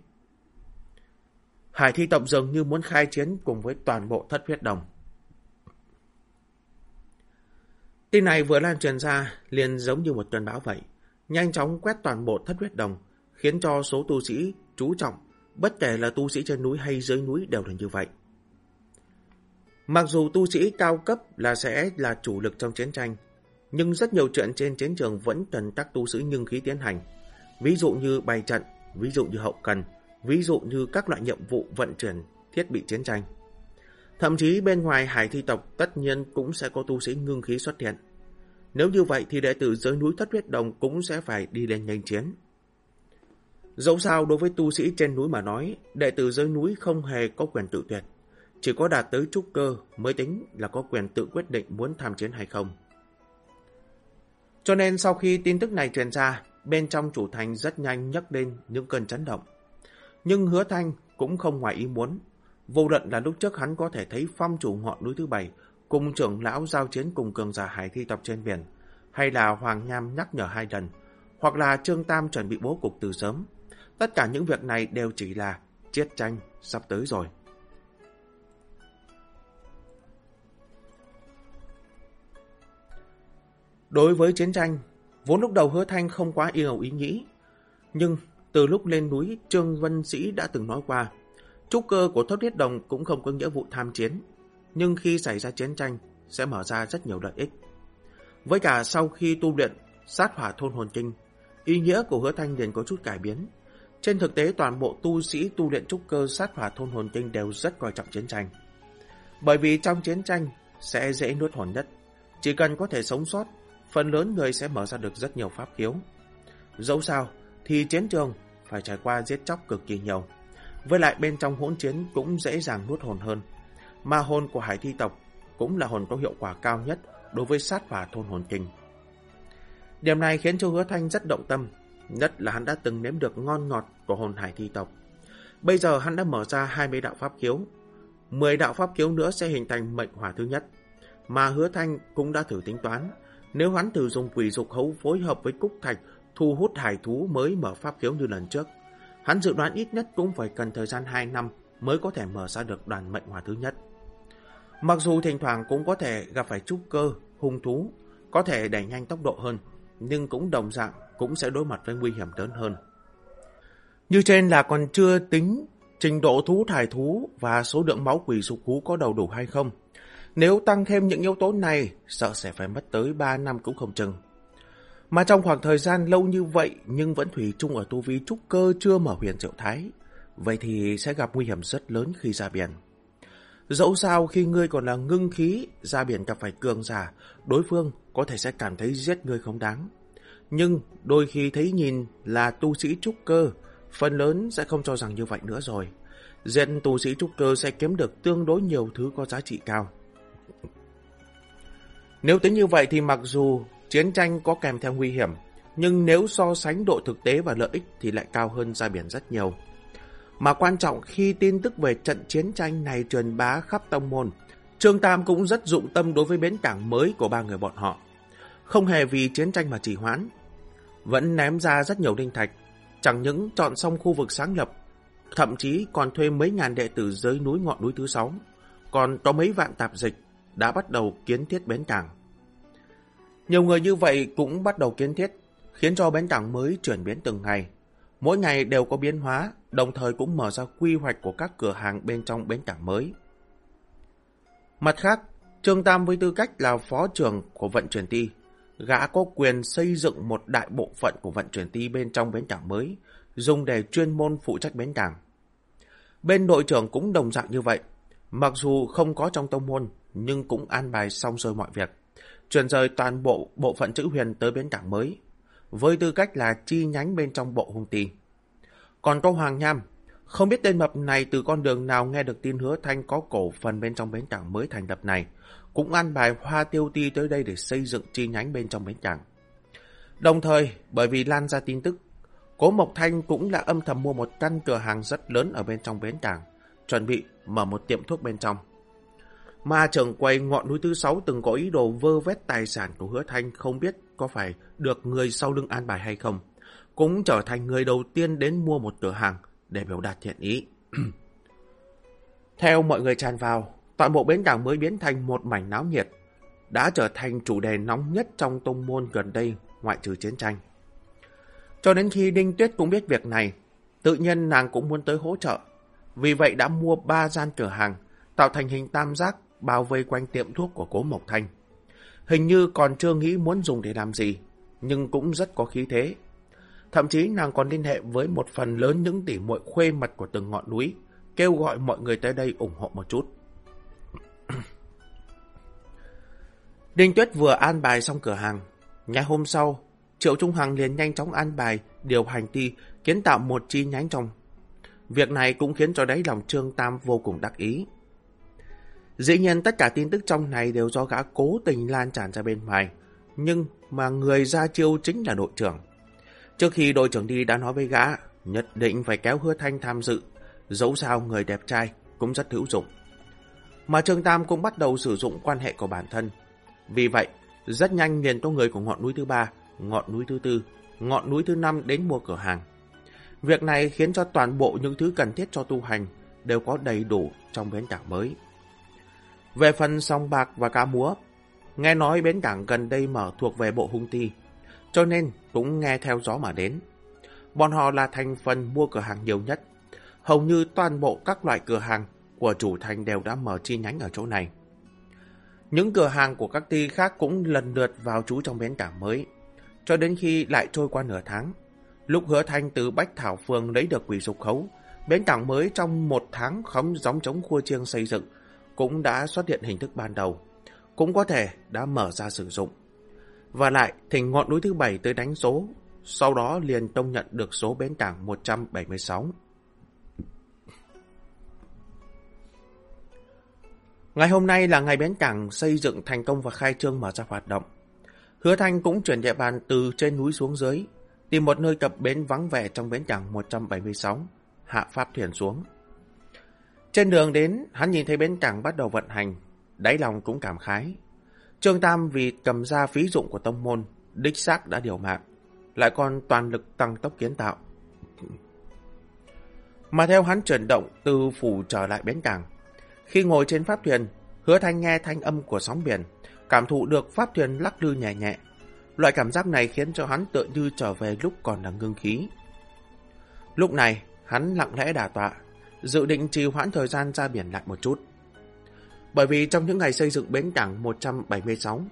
Hải thi tộc dường như muốn khai chiến cùng với toàn bộ thất huyết đồng. Tin này vừa lan truyền ra, liền giống như một tuần bão vậy. Nhanh chóng quét toàn bộ thất huyết đồng, khiến cho số tu sĩ chú trọng, bất kể là tu sĩ trên núi hay dưới núi đều là như vậy. Mặc dù tu sĩ cao cấp là sẽ là chủ lực trong chiến tranh, nhưng rất nhiều chuyện trên chiến trường vẫn cần các tu sĩ nhưng khí tiến hành. Ví dụ như bày trận, ví dụ như hậu cần, ví dụ như các loại nhiệm vụ vận chuyển thiết bị chiến tranh. Thậm chí bên ngoài hải thi tộc tất nhiên cũng sẽ có tu sĩ ngưng khí xuất hiện. Nếu như vậy thì đệ tử dưới núi thất huyết đồng cũng sẽ phải đi lên nhanh chiến. Dẫu sao đối với tu sĩ trên núi mà nói, đệ tử dưới núi không hề có quyền tự tuyệt. Chỉ có đạt tới trúc cơ mới tính là có quyền tự quyết định muốn tham chiến hay không. Cho nên sau khi tin tức này truyền ra, bên trong chủ thành rất nhanh nhấc lên những cơn chấn động. Nhưng hứa thanh cũng không ngoài ý muốn. Vô luận là lúc trước hắn có thể thấy phong chủ ngọn núi thứ bảy cùng trưởng lão giao chiến cùng cường giả hải thi tộc trên biển, hay là Hoàng Nham nhắc nhở hai lần, hoặc là Trương Tam chuẩn bị bố cục từ sớm. Tất cả những việc này đều chỉ là chiết tranh sắp tới rồi. Đối với chiến tranh, vốn lúc đầu hứa thanh không quá yêu ý nghĩ. Nhưng từ lúc lên núi, Trương Vân Sĩ đã từng nói qua, trúc cơ của thất thiết đồng cũng không có nghĩa vụ tham chiến. Nhưng khi xảy ra chiến tranh, sẽ mở ra rất nhiều lợi ích. Với cả sau khi tu luyện sát hỏa thôn hồn kinh, ý nghĩa của hứa thanh liền có chút cải biến. Trên thực tế toàn bộ tu sĩ tu luyện trúc cơ sát hỏa thôn hồn kinh đều rất coi trọng chiến tranh. Bởi vì trong chiến tranh sẽ dễ nuốt hồn nhất. Chỉ cần có thể sống sót phần lớn người sẽ mở ra được rất nhiều pháp khiếu. Dẫu sao, thì chiến trường phải trải qua giết chóc cực kỳ nhiều. Với lại bên trong hỗn chiến cũng dễ dàng nuốt hồn hơn. Ma hồn của hải thi tộc cũng là hồn có hiệu quả cao nhất đối với sát và thôn hồn kinh. Điểm này khiến cho hứa thanh rất động tâm, nhất là hắn đã từng nếm được ngon ngọt của hồn hải thi tộc. Bây giờ hắn đã mở ra 20 đạo pháp khiếu. 10 đạo pháp khiếu nữa sẽ hình thành mệnh hỏa thứ nhất. Mà hứa thanh cũng đã thử tính toán, nếu hắn thử dùng quỷ dục hấu phối hợp với cúc thạch thu hút hải thú mới mở pháp khiếu như lần trước, hắn dự đoán ít nhất cũng phải cần thời gian 2 năm mới có thể mở ra được đoàn mệnh hỏa thứ nhất. Mặc dù thỉnh thoảng cũng có thể gặp phải trúc cơ, hung thú, có thể đẩy nhanh tốc độ hơn, nhưng cũng đồng dạng cũng sẽ đối mặt với nguy hiểm lớn hơn. Như trên là còn chưa tính trình độ thú thải thú và số lượng máu quỷ dục thú có đầu đủ hay không. Nếu tăng thêm những yếu tố này, sợ sẽ phải mất tới 3 năm cũng không chừng. Mà trong khoảng thời gian lâu như vậy nhưng vẫn thủy chung ở tu vi trúc cơ chưa mở huyền diệu thái, vậy thì sẽ gặp nguy hiểm rất lớn khi ra biển. Dẫu sao khi ngươi còn là ngưng khí, ra biển gặp phải cường giả, đối phương có thể sẽ cảm thấy giết ngươi không đáng. Nhưng đôi khi thấy nhìn là tu sĩ trúc cơ, phần lớn sẽ không cho rằng như vậy nữa rồi. Diện tu sĩ trúc cơ sẽ kiếm được tương đối nhiều thứ có giá trị cao. Nếu tính như vậy thì mặc dù chiến tranh có kèm theo nguy hiểm, nhưng nếu so sánh độ thực tế và lợi ích thì lại cao hơn ra biển rất nhiều. Mà quan trọng khi tin tức về trận chiến tranh này truyền bá khắp tông môn, Trương Tam cũng rất dụng tâm đối với bến cảng mới của ba người bọn họ. Không hề vì chiến tranh mà chỉ hoãn, vẫn ném ra rất nhiều đinh thạch, chẳng những chọn xong khu vực sáng lập, thậm chí còn thuê mấy ngàn đệ tử dưới núi ngọn núi thứ sáu, còn có mấy vạn tạp dịch đã bắt đầu kiến thiết bến cảng. Nhiều người như vậy cũng bắt đầu kiến thiết, khiến cho bến cảng mới chuyển biến từng ngày. Mỗi ngày đều có biến hóa, đồng thời cũng mở ra quy hoạch của các cửa hàng bên trong bến cảng mới. Mặt khác, Trương Tam với tư cách là phó trưởng của vận chuyển ty, gã có quyền xây dựng một đại bộ phận của vận chuyển ty bên trong bến cảng mới, dùng để chuyên môn phụ trách bến cảng. Bên đội trưởng cũng đồng dạng như vậy, mặc dù không có trong tông môn, nhưng cũng an bài xong rồi mọi việc. Chuyển rời toàn bộ bộ phận chữ huyền tới bến cảng mới, với tư cách là chi nhánh bên trong bộ hung tì. Còn Tô Hoàng Nham, không biết tên mập này từ con đường nào nghe được tin hứa thanh có cổ phần bên trong bến cảng mới thành lập này, cũng an bài hoa tiêu ti tới đây để xây dựng chi nhánh bên trong bến cảng. Đồng thời, bởi vì lan ra tin tức, Cố Mộc Thanh cũng là âm thầm mua một căn cửa hàng rất lớn ở bên trong bến cảng, chuẩn bị mở một tiệm thuốc bên trong. Mà trưởng quầy ngọn núi thứ sáu từng có ý đồ vơ vét tài sản của hứa thanh không biết có phải được người sau lưng an bài hay không. Cũng trở thành người đầu tiên đến mua một cửa hàng để biểu đạt thiện ý. Theo mọi người tràn vào, toàn bộ bến cảng mới biến thành một mảnh náo nhiệt. đã trở thành chủ đề nóng nhất trong tông môn gần đây ngoại trừ chiến tranh. Cho đến khi Đinh Tuyết cũng biết việc này, tự nhiên nàng cũng muốn tới hỗ trợ. Vì vậy đã mua ba gian cửa hàng, tạo thành hình tam giác bao vây quanh tiệm thuốc của cố Mộc Thanh. Hình như còn chưa nghĩ muốn dùng để làm gì, nhưng cũng rất có khí thế. Thậm chí nàng còn liên hệ với một phần lớn những tỉ muội khuê mật của từng ngọn núi, kêu gọi mọi người tới đây ủng hộ một chút. Đinh Tuyết vừa an bài xong cửa hàng. Ngày hôm sau, Triệu Trung Hằng liền nhanh chóng an bài, điều hành ti, kiến tạo một chi nhánh trong. Việc này cũng khiến cho đáy lòng Trương Tam vô cùng đắc ý. Dĩ nhiên tất cả tin tức trong này đều do gã cố tình lan tràn ra bên ngoài, nhưng mà người ra chiêu chính là đội trưởng. Trước khi đội trưởng đi đã nói với gã, nhất định phải kéo hứa thanh tham dự, dẫu sao người đẹp trai cũng rất hữu dụng. Mà Trương Tam cũng bắt đầu sử dụng quan hệ của bản thân. Vì vậy, rất nhanh liền có người của ngọn núi thứ ba, ngọn núi thứ tư, ngọn núi thứ năm đến mua cửa hàng. Việc này khiến cho toàn bộ những thứ cần thiết cho tu hành đều có đầy đủ trong bến cảng mới. Về phần song bạc và cá múa, nghe nói bến cảng gần đây mở thuộc về bộ hung ti, cho nên cũng nghe theo gió mà đến. Bọn họ là thành phần mua cửa hàng nhiều nhất. Hầu như toàn bộ các loại cửa hàng của chủ thành đều đã mở chi nhánh ở chỗ này. Những cửa hàng của các ty khác cũng lần lượt vào trú trong bến cảng mới, cho đến khi lại trôi qua nửa tháng. Lúc hứa thanh từ Bách Thảo Phường lấy được quỷ dục khấu, bến cảng mới trong một tháng không giống chống khua chiêng xây dựng, cũng đã xuất hiện hình thức ban đầu, cũng có thể đã mở ra sử dụng. Và lại, thỉnh ngọn núi thứ bảy tới đánh số, sau đó liền công nhận được số bến cảng 176. Ngày hôm nay là ngày bến cảng xây dựng thành công và khai trương mở ra hoạt động. Hứa Thanh cũng chuyển địa bàn từ trên núi xuống dưới, tìm một nơi cập bến vắng vẻ trong bến cảng 176, hạ pháp thuyền xuống. Trên đường đến, hắn nhìn thấy bến cảng bắt đầu vận hành, đáy lòng cũng cảm khái. Trương Tam vì cầm ra phí dụng của tông môn, đích xác đã điều mạng, lại còn toàn lực tăng tốc kiến tạo. Mà theo hắn chuyển động từ phủ trở lại bến cảng, khi ngồi trên pháp thuyền, hứa thanh nghe thanh âm của sóng biển, cảm thụ được pháp thuyền lắc lư nhẹ nhẹ. Loại cảm giác này khiến cho hắn tựa như trở về lúc còn là ngưng khí. Lúc này, hắn lặng lẽ đà tọa, dự định trì hoãn thời gian ra biển lại một chút. Bởi vì trong những ngày xây dựng bến cảng 176,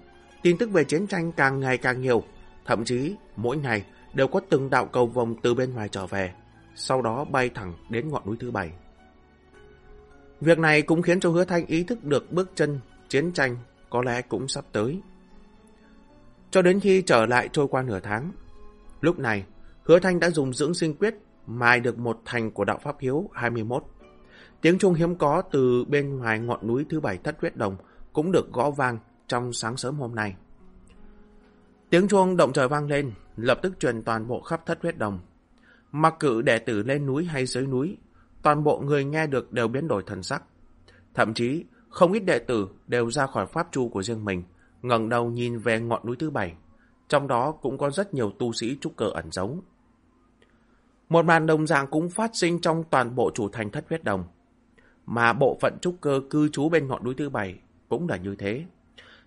tin tức về chiến tranh càng ngày càng nhiều, thậm chí mỗi ngày đều có từng đạo cầu vòng từ bên ngoài trở về, sau đó bay thẳng đến ngọn núi thứ bảy. Việc này cũng khiến cho hứa thanh ý thức được bước chân chiến tranh có lẽ cũng sắp tới. Cho đến khi trở lại trôi qua nửa tháng, lúc này hứa thanh đã dùng dưỡng sinh quyết mài được một thành của đạo Pháp Hiếu 21. Tiếng chuông hiếm có từ bên ngoài ngọn núi thứ bảy thất huyết đồng cũng được gõ vang trong sáng sớm hôm nay. Tiếng chuông động trời vang lên, lập tức truyền toàn bộ khắp thất huyết đồng. Mặc cử đệ tử lên núi hay dưới núi, toàn bộ người nghe được đều biến đổi thần sắc. Thậm chí, không ít đệ tử đều ra khỏi pháp chu của riêng mình, ngẩng đầu nhìn về ngọn núi thứ bảy. Trong đó cũng có rất nhiều tu sĩ trúc cơ ẩn giấu. Một màn đồng dạng cũng phát sinh trong toàn bộ chủ thành thất huyết đồng. Mà bộ phận trúc cơ cư trú bên ngọn núi thứ bảy cũng là như thế.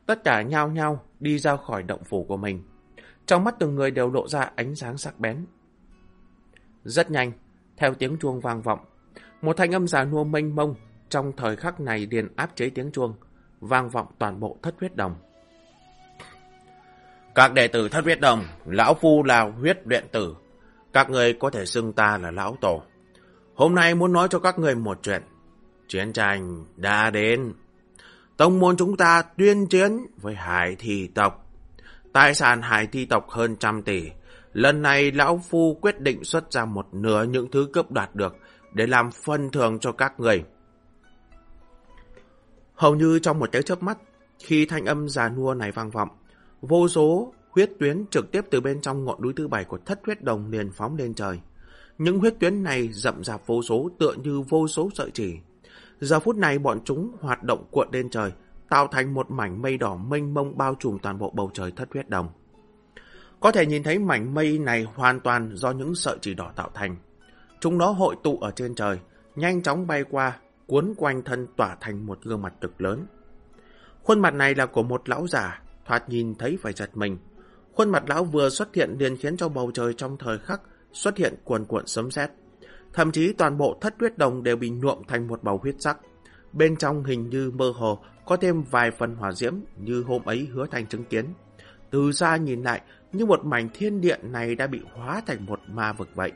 Tất cả nhao nhao đi ra khỏi động phủ của mình. Trong mắt từng người đều lộ ra ánh sáng sắc bén. Rất nhanh, theo tiếng chuông vang vọng, một thanh âm già nua mênh mông trong thời khắc này liền áp chế tiếng chuông, vang vọng toàn bộ thất huyết đồng. Các đệ tử thất huyết đồng, lão phu là huyết luyện tử. Các người có thể xưng ta là lão tổ. Hôm nay muốn nói cho các người một chuyện. Chiến tranh đã đến. Tông môn chúng ta tuyên chiến với hải thị tộc. Tài sản hải thị tộc hơn trăm tỷ. Lần này lão phu quyết định xuất ra một nửa những thứ cướp đoạt được để làm phân thường cho các người. Hầu như trong một cái chớp mắt, khi thanh âm già nua này vang vọng, vô số huyết tuyến trực tiếp từ bên trong ngọn núi thứ bảy của thất huyết đồng liền phóng lên trời. Những huyết tuyến này rậm rạp vô số tựa như vô số sợi chỉ. Giờ phút này bọn chúng hoạt động cuộn lên trời, tạo thành một mảnh mây đỏ mênh mông bao trùm toàn bộ bầu trời thất huyết đồng. Có thể nhìn thấy mảnh mây này hoàn toàn do những sợi chỉ đỏ tạo thành. Chúng nó hội tụ ở trên trời, nhanh chóng bay qua, cuốn quanh thân tỏa thành một gương mặt cực lớn. Khuôn mặt này là của một lão già, thoạt nhìn thấy phải giật mình. Khuôn mặt lão vừa xuất hiện liền khiến cho bầu trời trong thời khắc xuất hiện cuồn cuộn sấm sét. Thậm chí toàn bộ thất huyết đồng đều bị nhuộm thành một bầu huyết sắc. Bên trong hình như mơ hồ có thêm vài phần hỏa diễm như hôm ấy hứa thành chứng kiến. Từ xa nhìn lại, như một mảnh thiên địa này đã bị hóa thành một ma vực vậy.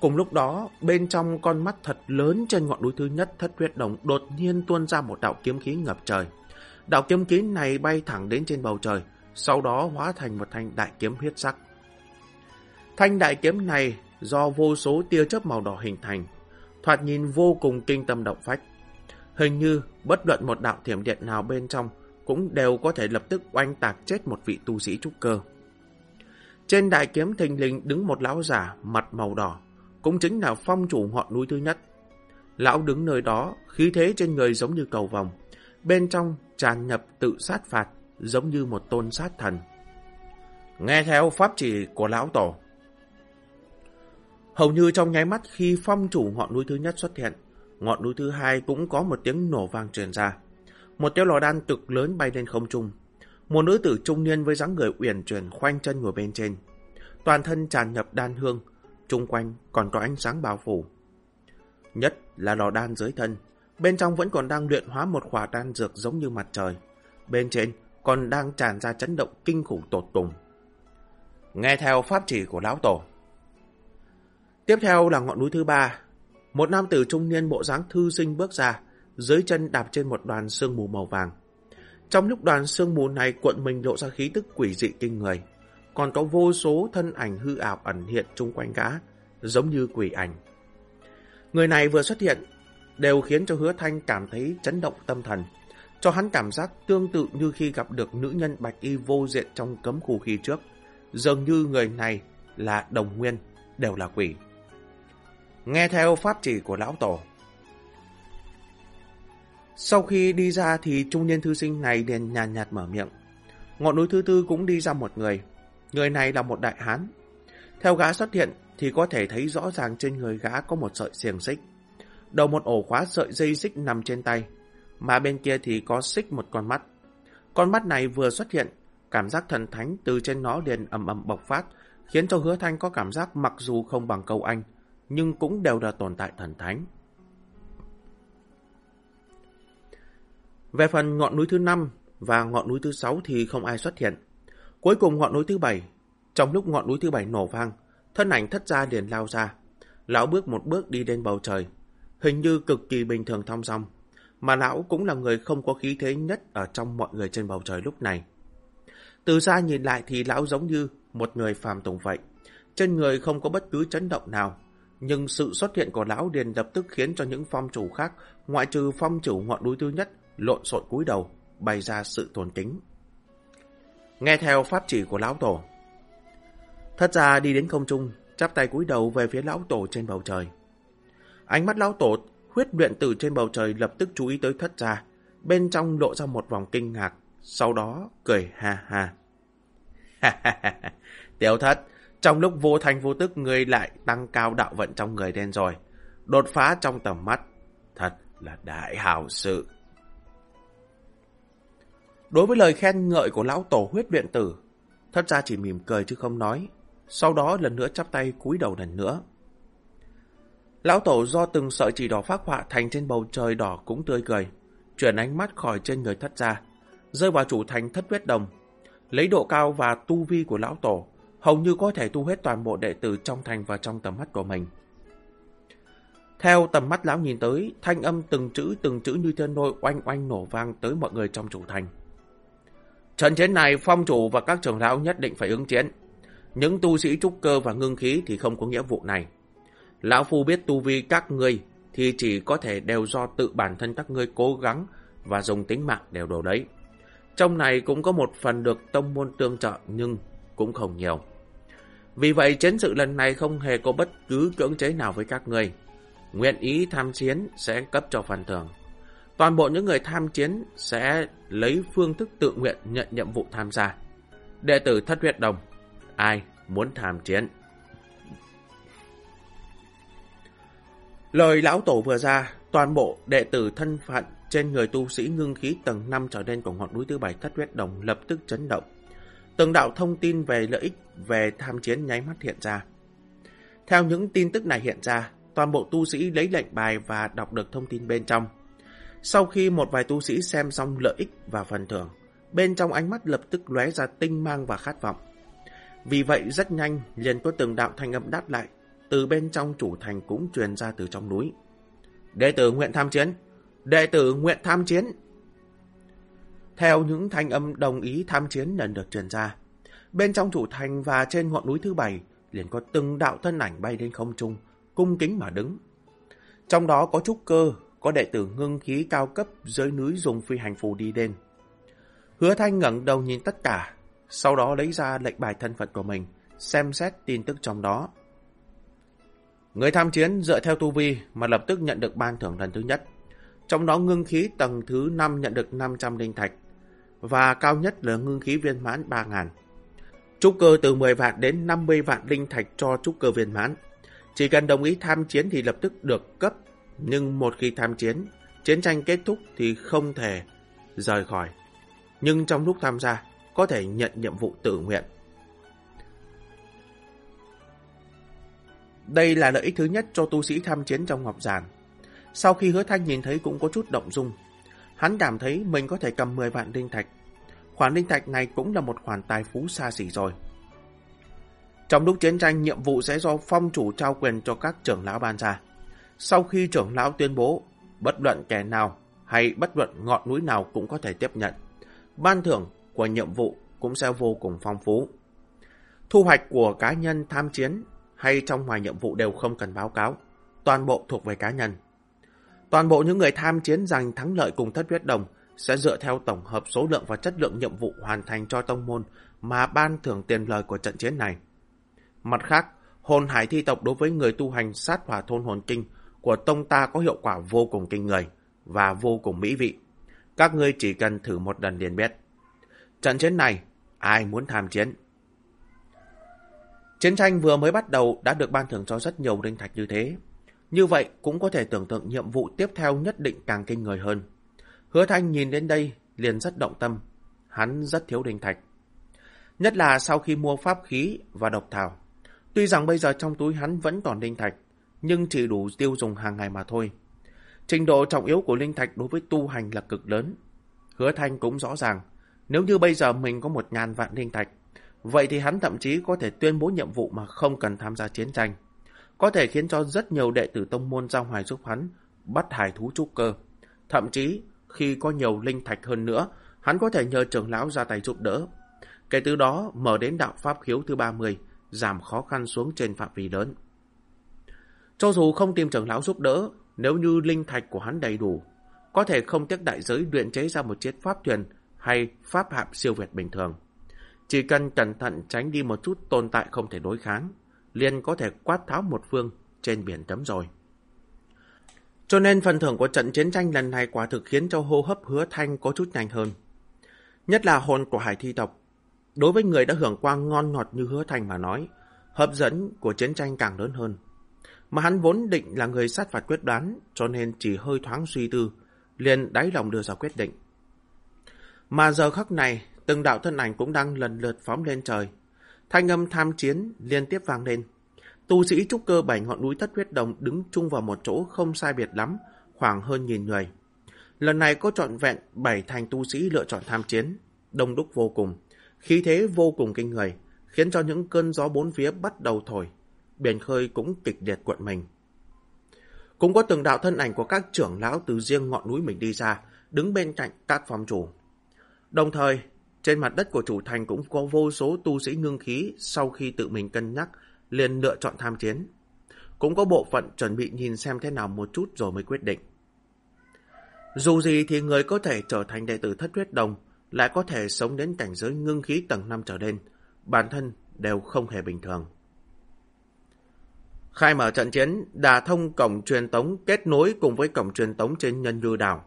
Cùng lúc đó, bên trong con mắt thật lớn trên ngọn núi thứ nhất thất huyết đồng đột nhiên tuôn ra một đạo kiếm khí ngập trời. Đạo kiếm khí này bay thẳng đến trên bầu trời, sau đó hóa thành một thanh đại kiếm huyết sắc. Thanh đại kiếm này do vô số tia chớp màu đỏ hình thành, thoạt nhìn vô cùng kinh tâm động phách. Hình như bất luận một đạo thiểm điện nào bên trong cũng đều có thể lập tức oanh tạc chết một vị tu sĩ trúc cơ. Trên đại kiếm thình lình đứng một lão giả mặt màu đỏ, cũng chính là phong chủ ngọn núi thứ nhất. Lão đứng nơi đó, khí thế trên người giống như cầu vòng, bên trong tràn nhập tự sát phạt, giống như một tôn sát thần. Nghe theo pháp chỉ của lão tổ. Hầu như trong nháy mắt khi phong chủ ngọn núi thứ nhất xuất hiện, ngọn núi thứ hai cũng có một tiếng nổ vang truyền ra. Một tiêu lò đan cực lớn bay lên không trung. Một nữ tử trung niên với dáng người uyển chuyển khoanh chân ngồi bên trên. Toàn thân tràn nhập đan hương, chung quanh còn có ánh sáng bao phủ. Nhất là lò đan dưới thân, bên trong vẫn còn đang luyện hóa một khỏa đan dược giống như mặt trời. Bên trên còn đang tràn ra chấn động kinh khủng tột cùng. Nghe theo pháp chỉ của lão tổ. Tiếp theo là ngọn núi thứ ba. Một nam tử trung niên bộ dáng thư sinh bước ra, dưới chân đạp trên một đoàn sương mù màu vàng. Trong lúc đoàn sương mù này cuộn mình lộ ra khí tức quỷ dị kinh người, còn có vô số thân ảnh hư ảo ẩn hiện chung quanh gã, giống như quỷ ảnh. Người này vừa xuất hiện, đều khiến cho hứa thanh cảm thấy chấn động tâm thần, cho hắn cảm giác tương tự như khi gặp được nữ nhân bạch y vô diện trong cấm khu khi trước. Dường như người này là đồng nguyên, đều là quỷ. Nghe theo pháp chỉ của lão tổ, sau khi đi ra thì trung niên thư sinh này liền nhàn nhạt, nhạt mở miệng. Ngọn núi thứ tư cũng đi ra một người. Người này là một đại hán. Theo gã xuất hiện thì có thể thấy rõ ràng trên người gã có một sợi xiềng xích. Đầu một ổ khóa sợi dây xích nằm trên tay, mà bên kia thì có xích một con mắt. Con mắt này vừa xuất hiện, cảm giác thần thánh từ trên nó liền ầm ầm bộc phát, khiến cho hứa thanh có cảm giác mặc dù không bằng câu anh, nhưng cũng đều là tồn tại thần thánh. Về phần ngọn núi thứ 5 và ngọn núi thứ 6 thì không ai xuất hiện. Cuối cùng ngọn núi thứ 7, trong lúc ngọn núi thứ 7 nổ vang, thân ảnh thất gia liền lao ra. Lão bước một bước đi lên bầu trời, hình như cực kỳ bình thường thong dong, mà lão cũng là người không có khí thế nhất ở trong mọi người trên bầu trời lúc này. Từ xa nhìn lại thì lão giống như một người phàm tùng vậy, trên người không có bất cứ chấn động nào, nhưng sự xuất hiện của lão liền lập tức khiến cho những phong chủ khác, ngoại trừ phong chủ ngọn núi thứ nhất, lộn xộn cúi đầu, bày ra sự tôn kính. Nghe theo pháp chỉ của lão tổ, thất gia đi đến không trung, chắp tay cúi đầu về phía lão tổ trên bầu trời. Ánh mắt lão tổ huyết luyện tử trên bầu trời lập tức chú ý tới thất gia, bên trong lộ ra một vòng kinh ngạc, sau đó cười ha ha. Tiểu thất, trong lúc vô thanh vô tức người lại tăng cao đạo vận trong người đen rồi, đột phá trong tầm mắt, thật là đại hào sự. Đối với lời khen ngợi của lão tổ huyết luyện tử, thất gia chỉ mỉm cười chứ không nói, sau đó lần nữa chắp tay cúi đầu lần nữa. Lão tổ do từng sợi chỉ đỏ phát họa thành trên bầu trời đỏ cũng tươi cười, chuyển ánh mắt khỏi trên người thất gia, rơi vào chủ thành thất huyết đồng. Lấy độ cao và tu vi của lão tổ, hầu như có thể tu hết toàn bộ đệ tử trong thành và trong tầm mắt của mình. Theo tầm mắt lão nhìn tới, thanh âm từng chữ từng chữ như thiên nôi oanh oanh nổ vang tới mọi người trong chủ thành. Trận chiến này phong chủ và các trưởng lão nhất định phải ứng chiến. Những tu sĩ trúc cơ và ngưng khí thì không có nghĩa vụ này. Lão Phu biết tu vi các ngươi thì chỉ có thể đều do tự bản thân các ngươi cố gắng và dùng tính mạng đều đồ đấy. Trong này cũng có một phần được tông môn tương trợ nhưng cũng không nhiều. Vì vậy chiến sự lần này không hề có bất cứ cưỡng chế nào với các ngươi. Nguyện ý tham chiến sẽ cấp cho phần thưởng. Toàn bộ những người tham chiến sẽ lấy phương thức tự nguyện nhận nhiệm vụ tham gia. Đệ tử thất huyết đồng, ai muốn tham chiến? Lời lão tổ vừa ra, toàn bộ đệ tử thân phận trên người tu sĩ ngưng khí tầng 5 trở lên của ngọn núi thứ bảy thất huyết đồng lập tức chấn động. Từng đạo thông tin về lợi ích về tham chiến nháy mắt hiện ra. Theo những tin tức này hiện ra, toàn bộ tu sĩ lấy lệnh bài và đọc được thông tin bên trong. Sau khi một vài tu sĩ xem xong lợi ích và phần thưởng, bên trong ánh mắt lập tức lóe ra tinh mang và khát vọng. Vì vậy rất nhanh liền có từng đạo thanh âm đáp lại, từ bên trong chủ thành cũng truyền ra từ trong núi. Đệ tử nguyện tham chiến! Đệ tử nguyện tham chiến! Theo những thanh âm đồng ý tham chiến lần được truyền ra, bên trong chủ thành và trên ngọn núi thứ bảy liền có từng đạo thân ảnh bay lên không trung, cung kính mà đứng. Trong đó có trúc cơ, có đệ tử ngưng khí cao cấp dưới núi dùng phi hành phù đi lên. Hứa Thanh ngẩng đầu nhìn tất cả, sau đó lấy ra lệnh bài thân phận của mình, xem xét tin tức trong đó. Người tham chiến dựa theo tu vi mà lập tức nhận được ban thưởng lần thứ nhất. Trong đó ngưng khí tầng thứ 5 nhận được 500 linh thạch, và cao nhất là ngưng khí viên mãn 3.000. Trúc cơ từ 10 vạn đến 50 vạn linh thạch cho trúc cơ viên mãn. Chỉ cần đồng ý tham chiến thì lập tức được cấp, nhưng một khi tham chiến, chiến tranh kết thúc thì không thể rời khỏi. Nhưng trong lúc tham gia, có thể nhận nhiệm vụ tự nguyện. Đây là lợi ích thứ nhất cho tu sĩ tham chiến trong Ngọc Giản. Sau khi hứa thanh nhìn thấy cũng có chút động dung. Hắn cảm thấy mình có thể cầm 10 vạn linh thạch. Khoản linh thạch này cũng là một khoản tài phú xa xỉ rồi. Trong lúc chiến tranh, nhiệm vụ sẽ do phong chủ trao quyền cho các trưởng lão ban ra. Sau khi trưởng lão tuyên bố, bất luận kẻ nào hay bất luận ngọn núi nào cũng có thể tiếp nhận. Ban thưởng của nhiệm vụ cũng sẽ vô cùng phong phú. Thu hoạch của cá nhân tham chiến hay trong ngoài nhiệm vụ đều không cần báo cáo, toàn bộ thuộc về cá nhân. Toàn bộ những người tham chiến giành thắng lợi cùng thất huyết đồng sẽ dựa theo tổng hợp số lượng và chất lượng nhiệm vụ hoàn thành cho tông môn mà ban thưởng tiền lời của trận chiến này. Mặt khác, hồn hải thi tộc đối với người tu hành sát hỏa thôn hồn kinh của tông ta có hiệu quả vô cùng kinh người và vô cùng mỹ vị. Các ngươi chỉ cần thử một lần liền biết. Trận chiến này, ai muốn tham chiến? Chiến tranh vừa mới bắt đầu đã được ban thưởng cho rất nhiều linh thạch như thế. Như vậy cũng có thể tưởng tượng nhiệm vụ tiếp theo nhất định càng kinh người hơn. Hứa Thanh nhìn đến đây liền rất động tâm. Hắn rất thiếu linh thạch. Nhất là sau khi mua pháp khí và độc thảo. Tuy rằng bây giờ trong túi hắn vẫn còn linh thạch, nhưng chỉ đủ tiêu dùng hàng ngày mà thôi. Trình độ trọng yếu của linh thạch đối với tu hành là cực lớn. Hứa Thanh cũng rõ ràng, nếu như bây giờ mình có một ngàn vạn linh thạch, vậy thì hắn thậm chí có thể tuyên bố nhiệm vụ mà không cần tham gia chiến tranh. Có thể khiến cho rất nhiều đệ tử tông môn ra ngoài giúp hắn bắt hải thú trúc cơ. Thậm chí, khi có nhiều linh thạch hơn nữa, hắn có thể nhờ trưởng lão ra tay giúp đỡ. Kể từ đó, mở đến đạo pháp khiếu thứ 30, giảm khó khăn xuống trên phạm vi lớn. Cho dù không tìm trưởng lão giúp đỡ, nếu như linh thạch của hắn đầy đủ, có thể không tiếc đại giới luyện chế ra một chiếc pháp thuyền hay pháp hạm siêu việt bình thường. Chỉ cần cẩn thận tránh đi một chút tồn tại không thể đối kháng, liền có thể quát tháo một phương trên biển tấm rồi. Cho nên phần thưởng của trận chiến tranh lần này quả thực khiến cho hô hấp hứa thanh có chút nhanh hơn. Nhất là hồn của hải thi tộc. Đối với người đã hưởng qua ngon ngọt như hứa thanh mà nói, hấp dẫn của chiến tranh càng lớn hơn. Mà hắn vốn định là người sát phạt quyết đoán, cho nên chỉ hơi thoáng suy tư, liền đáy lòng đưa ra quyết định. Mà giờ khắc này, từng đạo thân ảnh cũng đang lần lượt phóng lên trời. Thanh âm tham chiến liên tiếp vang lên. Tu sĩ trúc cơ bảy ngọn núi thất huyết đồng đứng chung vào một chỗ không sai biệt lắm, khoảng hơn nghìn người. Lần này có trọn vẹn bảy thành tu sĩ lựa chọn tham chiến, đông đúc vô cùng, khí thế vô cùng kinh người, khiến cho những cơn gió bốn phía bắt đầu thổi. Biển khơi cũng kịch liệt cuộn mình. Cũng có từng đạo thân ảnh của các trưởng lão từ riêng ngọn núi mình đi ra, đứng bên cạnh các phòng chủ. Đồng thời, trên mặt đất của chủ thành cũng có vô số tu sĩ ngưng khí sau khi tự mình cân nhắc, liền lựa chọn tham chiến. Cũng có bộ phận chuẩn bị nhìn xem thế nào một chút rồi mới quyết định. Dù gì thì người có thể trở thành đệ tử thất huyết đồng, lại có thể sống đến cảnh giới ngưng khí tầng 5 trở lên, bản thân đều không hề bình thường. Khai mở trận chiến, đà thông cổng truyền tống kết nối cùng với cổng truyền tống trên nhân dư đảo.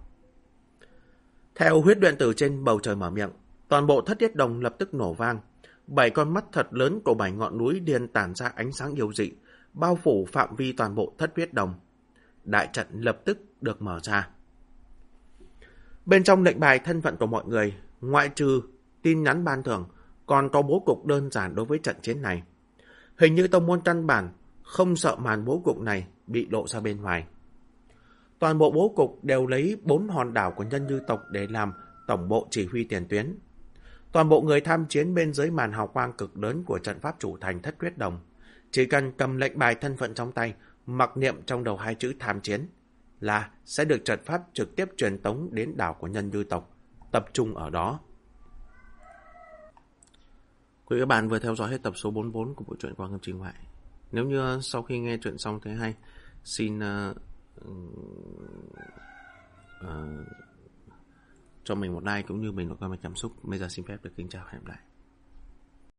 Theo huyết luyện tử trên bầu trời mở miệng, toàn bộ thất tiết đồng lập tức nổ vang. Bảy con mắt thật lớn của bảy ngọn núi điên tản ra ánh sáng yêu dị, bao phủ phạm vi toàn bộ thất huyết đồng. Đại trận lập tức được mở ra. Bên trong lệnh bài thân phận của mọi người, ngoại trừ tin nhắn ban thưởng, còn có bố cục đơn giản đối với trận chiến này. Hình như tông môn căn bản không sợ màn bố cục này bị lộ ra bên ngoài. Toàn bộ bố cục đều lấy bốn hòn đảo của nhân dư tộc để làm tổng bộ chỉ huy tiền tuyến. Toàn bộ người tham chiến bên dưới màn hào quang cực lớn của trận pháp chủ thành thất quyết đồng. Chỉ cần cầm lệnh bài thân phận trong tay, mặc niệm trong đầu hai chữ tham chiến, là sẽ được trận pháp trực tiếp truyền tống đến đảo của nhân dư tộc, tập trung ở đó. Quý các bạn vừa theo dõi hết tập số 44 của bộ truyện Quang Ngâm Trình Ngoại. Nếu như ờ, sau khi nghe chuyện xong thấy hay, xin uh, uh, cho mình một like cũng như mình một comment cảm xúc. Bây giờ xin phép được kính chào và hẹn gặp lại.